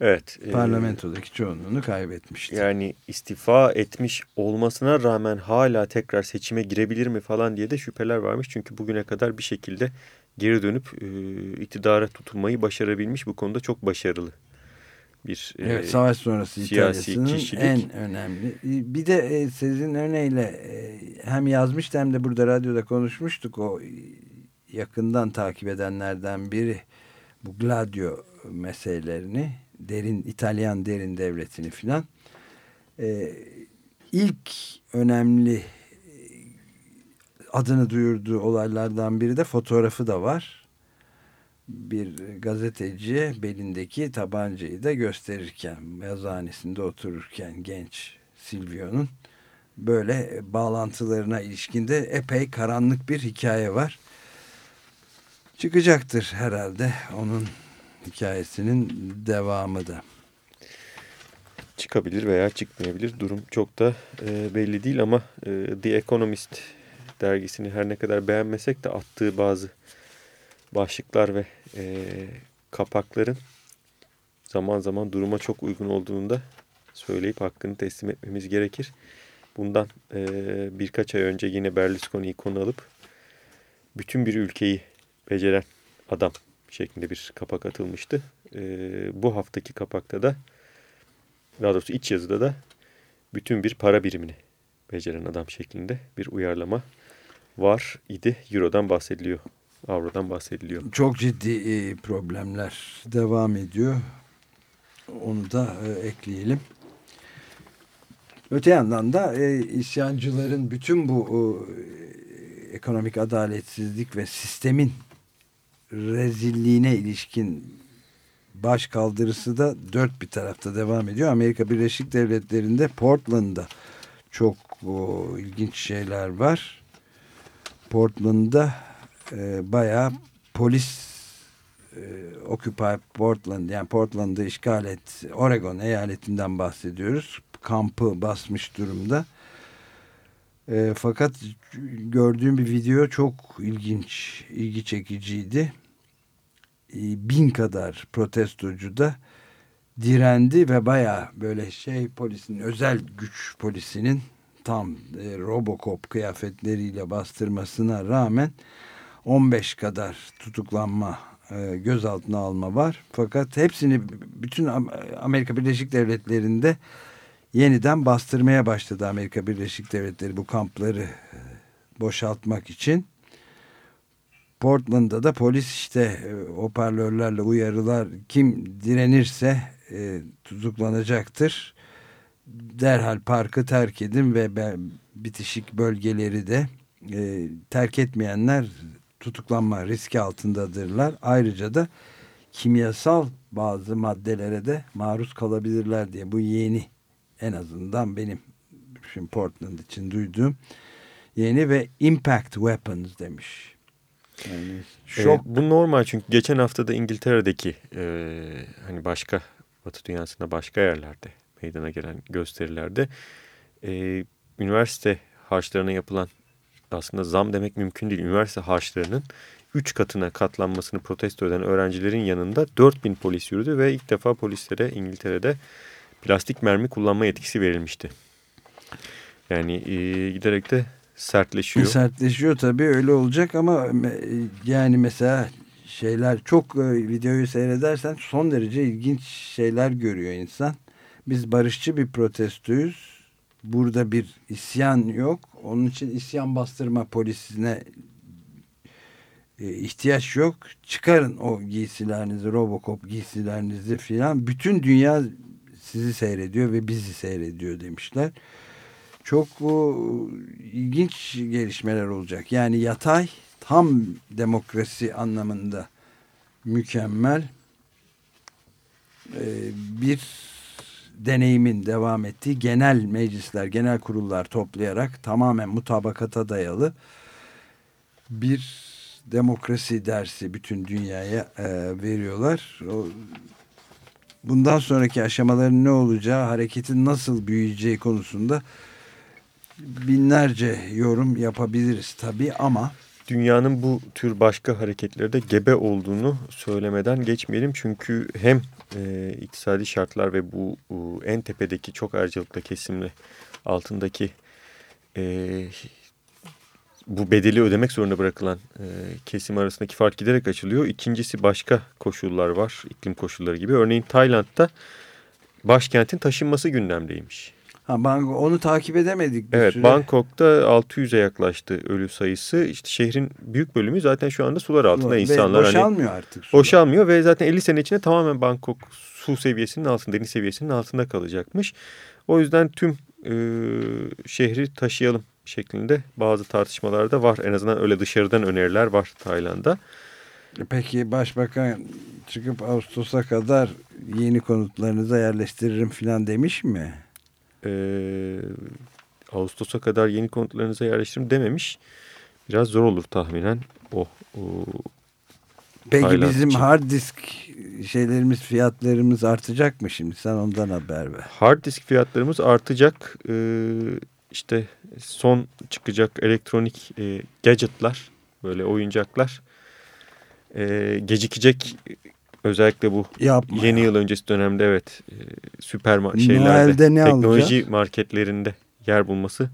Evet. Parlamentodaki e, çoğunluğunu kaybetmişti. Yani istifa etmiş olmasına rağmen hala tekrar seçime girebilir mi falan diye de şüpheler varmış. Çünkü bugüne kadar bir şekilde geri dönüp e, iktidara tutunmayı başarabilmiş. Bu konuda çok başarılı bir evet, e, savaş sonrası İtalya'sının en önemli. Bir de e, sizin örneğiyle e, hem yazmıştı hem de burada radyoda konuşmuştuk o yakından takip edenlerden biri bu Gladio meselelerini derin İtalyan derin devletini filan e, ilk önemli adını duyurduğu olaylardan biri de fotoğrafı da var. Bir gazeteciye belindeki tabancayı da gösterirken, yazıhanesinde otururken genç Silvio'nun böyle bağlantılarına ilişkinde epey karanlık bir hikaye var. Çıkacaktır herhalde onun hikayesinin devamı da. Çıkabilir veya çıkmayabilir. Durum çok da e, belli değil ama e, The Economist dergisini her ne kadar beğenmesek de attığı bazı başlıklar ve e, kapakların zaman zaman duruma çok uygun olduğunu da söyleyip hakkını teslim etmemiz gerekir. Bundan e, birkaç ay önce yine Berlusconi'yi konu alıp bütün bir ülkeyi beceren adam şeklinde bir kapak atılmıştı. E, bu haftaki kapakta da daha doğrusu iç yazıda da bütün bir para birimini beceren adam şeklinde bir uyarlama var idi. Euro'dan bahsediliyor. Avro'dan bahsediliyor. Çok ciddi e, problemler devam ediyor. Onu da e, ekleyelim. Öte yandan da e, isyancıların bütün bu ekonomik adaletsizlik ve sistemin rezilliğine ilişkin baş kaldırısı da dört bir tarafta devam ediyor. Amerika Birleşik Devletleri'nde Portland'da çok o, ilginç şeyler var. Portland'da e, bayağı polis e, Occupy Portland yani Portland'ı işgal et Oregon eyaletinden bahsediyoruz. Kampı basmış durumda. E, fakat gördüğüm bir video çok ilginç, ilgi çekiciydi. E, bin kadar protestocu da direndi ve baya böyle şey polisin özel güç polisinin tam e, Robocop kıyafetleriyle bastırmasına rağmen 15 kadar tutuklanma e, gözaltına alma var. Fakat hepsini bütün Amerika Birleşik Devletleri'nde yeniden bastırmaya başladı Amerika Birleşik Devletleri bu kampları e, boşaltmak için. Portland'da da polis işte e, hoparlörlerle uyarılar kim direnirse e, tutuklanacaktır. Derhal parkı terk edin ve bitişik bölgeleri de e, terk etmeyenler tutuklanma riski altındadırlar. Ayrıca da kimyasal bazı maddelere de maruz kalabilirler diye bu yeni en azından benim şimdi Portland için duyduğum yeni ve impact weapons demiş. Yani şok. E, bu normal çünkü geçen hafta da İngiltere'deki e, hani başka Batı dünyasında başka yerlerde meydana gelen gösterilerde e, üniversite harçlarına yapılan aslında zam demek mümkün değil. Üniversite harçlarının 3 katına katlanmasını protesto eden öğrencilerin yanında 4000 polis yürüdü ve ilk defa polislere İngiltere'de plastik mermi kullanma yetkisi verilmişti. Yani e, giderek de sertleşiyor. Sertleşiyor tabii öyle olacak ama yani mesela şeyler çok e, videoyu seyredersen son derece ilginç şeyler görüyor insan. Biz barışçı bir protestoyuz. Burada bir isyan yok. Onun için isyan bastırma polisine e, ihtiyaç yok. Çıkarın o giysilerinizi, Robocop giysilerinizi filan. Bütün dünya sizi seyrediyor ve bizi seyrediyor demişler. Çok o, ilginç gelişmeler olacak. Yani yatay tam demokrasi anlamında mükemmel e, bir deneyimin devam ettiği genel meclisler, genel kurullar toplayarak tamamen mutabakata dayalı bir demokrasi dersi bütün dünyaya e, veriyorlar. O, bundan sonraki aşamaların ne olacağı, hareketin nasıl büyüyeceği konusunda binlerce yorum yapabiliriz tabii ama dünyanın bu tür başka hareketlerde gebe olduğunu söylemeden geçmeyelim. Çünkü hem e, iktisadi şartlar ve bu e, en tepedeki çok ayrıcalıklı kesimle altındaki e, bu bedeli ödemek zorunda bırakılan e, kesim arasındaki fark giderek açılıyor. İkincisi başka koşullar var, iklim koşulları gibi. Örneğin Tayland'da başkentin taşınması gündemdeymiş. Ha, Bangkok, onu takip edemedik bir Evet süre. Bangkok'ta 600'e yaklaştı ölü sayısı. İşte şehrin büyük bölümü zaten şu anda sular altında Ve insanlar. boşalmıyor hani, artık. sular. Boşalmıyor ve zaten 50 sene içinde tamamen Bangkok su seviyesinin altında, deniz seviyesinin altında kalacakmış. O yüzden tüm e, şehri taşıyalım şeklinde bazı tartışmalar da var. En azından öyle dışarıdan öneriler var Tayland'da. Peki başbakan çıkıp Ağustos'a kadar yeni konutlarınıza yerleştiririm falan demiş mi? Ee, Ağustos'a kadar yeni konutlarınıza yerleştirim dememiş. Biraz zor olur tahminen o, o Peki bizim için. hard disk şeylerimiz fiyatlarımız artacak mı şimdi? Sen ondan haber ver. Hard disk fiyatlarımız artacak. Ee, işte son çıkacak elektronik e, gadgetlar, böyle oyuncaklar e, gecikecek. Özellikle bu Yapma yeni ya. yıl öncesi dönemde evet e, süper şeylerde ne teknoloji alacağız? marketlerinde yer bulması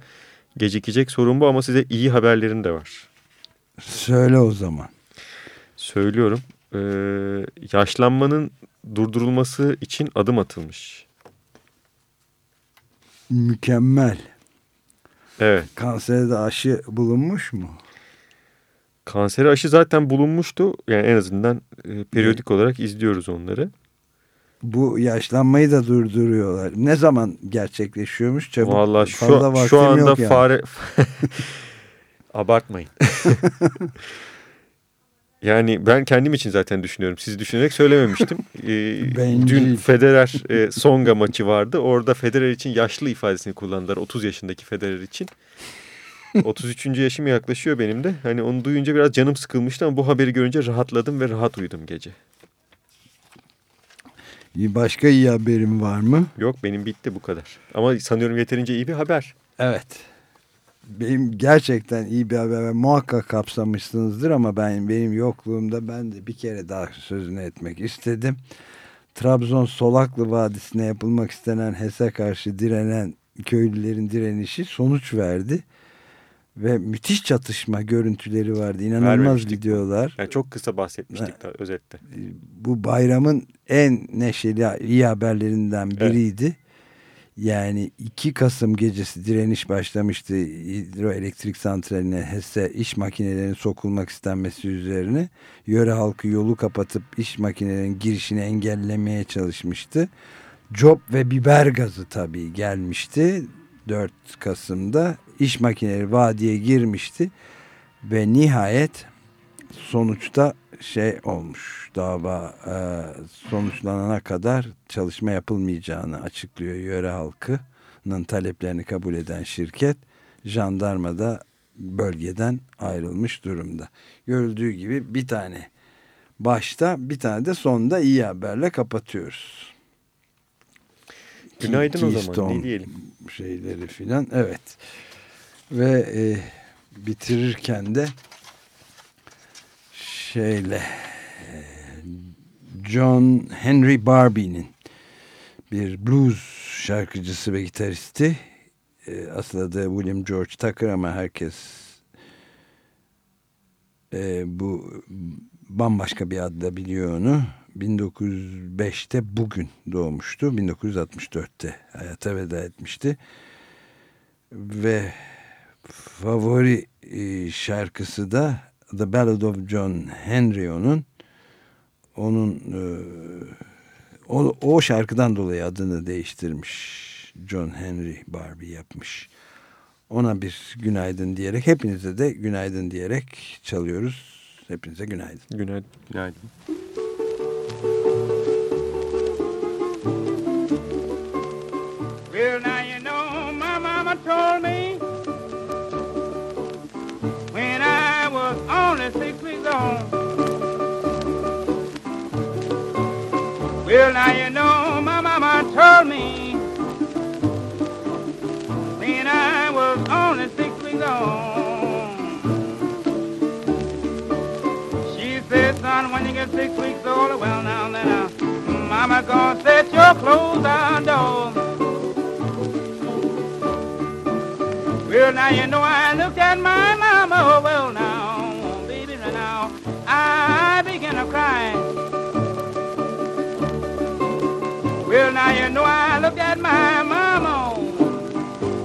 gecikecek sorun bu ama size iyi haberlerim de var. Söyle o zaman. Söylüyorum. Ee, yaşlanmanın durdurulması için adım atılmış. Mükemmel. Evet. Kansere de aşı bulunmuş mu? Kanseri aşı zaten bulunmuştu. Yani en azından e, periyodik olarak izliyoruz onları. Bu yaşlanmayı da durduruyorlar. Ne zaman gerçekleşiyormuş? Çabuk. Vallahi şu, şu anda yani. fare... Abartmayın. yani ben kendim için zaten düşünüyorum. Siz düşünerek söylememiştim. Ee, dün Federer e, Songa maçı vardı. Orada Federer için yaşlı ifadesini kullandılar. 30 yaşındaki Federer için. 33. yaşım yaklaşıyor benim de. Hani onu duyunca biraz canım sıkılmıştı ama bu haberi görünce rahatladım ve rahat uyudum gece. Başka iyi haberim var mı? Yok benim bitti bu kadar. Ama sanıyorum yeterince iyi bir haber. Evet. Benim gerçekten iyi bir haber muhakkak kapsamışsınızdır ama ben benim yokluğumda ben de bir kere daha sözünü etmek istedim. Trabzon Solaklı Vadisi'ne yapılmak istenen HES'e karşı direnen köylülerin direnişi sonuç verdi. Ve müthiş çatışma görüntüleri vardı. İnanılmaz videolar. Yani çok kısa bahsetmiştik da özette. bu bayramın en neşeli iyi haberlerinden biriydi. Yani 2 Kasım gecesi direniş başlamıştı hidroelektrik santraline HES'e iş makinelerinin sokulmak istenmesi üzerine. Yöre halkı yolu kapatıp iş makinelerinin girişini engellemeye çalışmıştı. Cop ve biber gazı tabii gelmişti 4 Kasım'da. İş makineleri vadiye girmişti ve nihayet sonuçta şey olmuş dava e, sonuçlanana kadar çalışma yapılmayacağını açıklıyor yöre halkının taleplerini kabul eden şirket jandarma da bölgeden ayrılmış durumda. Görüldüğü gibi bir tane başta bir tane de sonda iyi haberle kapatıyoruz. Günaydın o zaman Keystone ne diyelim. Şeyleri filan evet. Ve e, bitirirken de şeyle e, John Henry Barbie'nin bir blues şarkıcısı ve gitaristi e, asıl adı William George Tucker ama herkes e, bu bambaşka bir adla biliyor onu. 1905'te bugün doğmuştu 1964'te hayata veda etmişti. Ve favori e, şarkısı da The Ballad of John Henry onun. Onun e, o, o şarkıdan dolayı adını değiştirmiş. John Henry Barbie yapmış. Ona bir günaydın diyerek hepinize de günaydın diyerek çalıyoruz. Hepinize günaydın. Günaydın. Günaydın. Well, now you know my mama told me Well, now you know my mama told me when I was only six weeks old. She said, son, when you get six weeks old, well, now then, uh, mama gonna set your clothes outdoors. Well, now you know I looked at my mama. Well, now, I began to cry. Well, now you know I looked at my mama.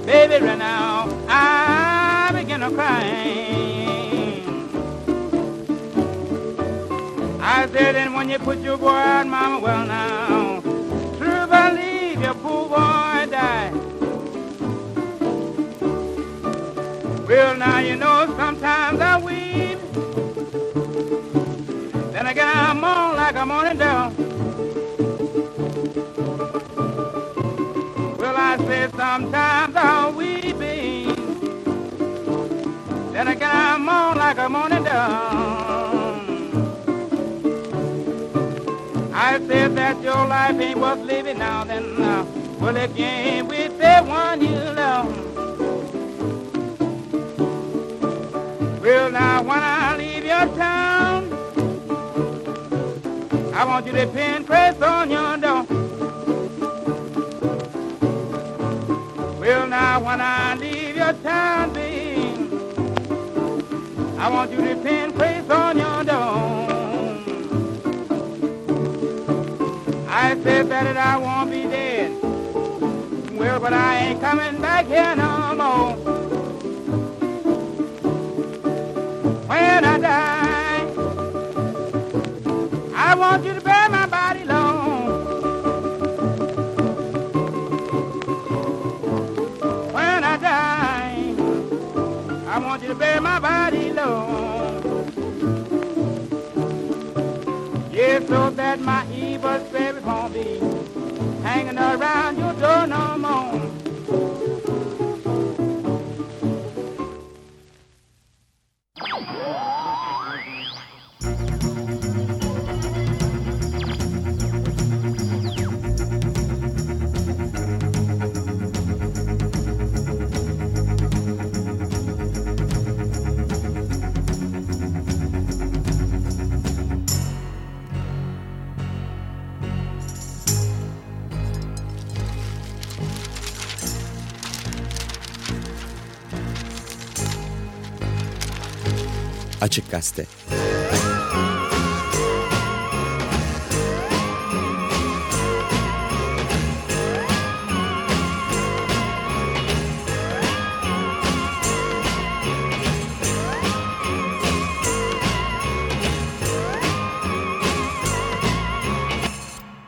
Baby, right now I began to cry. I said, and when you put your boy out, mama, well, now, true believe your poor boy died. Well, now you know sometimes I Then again I'm on like I'm on it down. Well, I said sometimes I'll weep. babe. Then again I'm on like I'm on it down. I said that your life ain't worth living now. Then, uh, well, if you ain't with the one you love. Well, now when I I want you to pin press on your door. Well, now when I leave your town, babe, I want you to pin press on your door. I said that I won't be dead. Well, but I ain't coming back here no more. when I die. I want you to bear my body long. When I die, I want you to bear my body long. Yes, so that my evil spirit won't be hanging around your door no more. Açık Gazete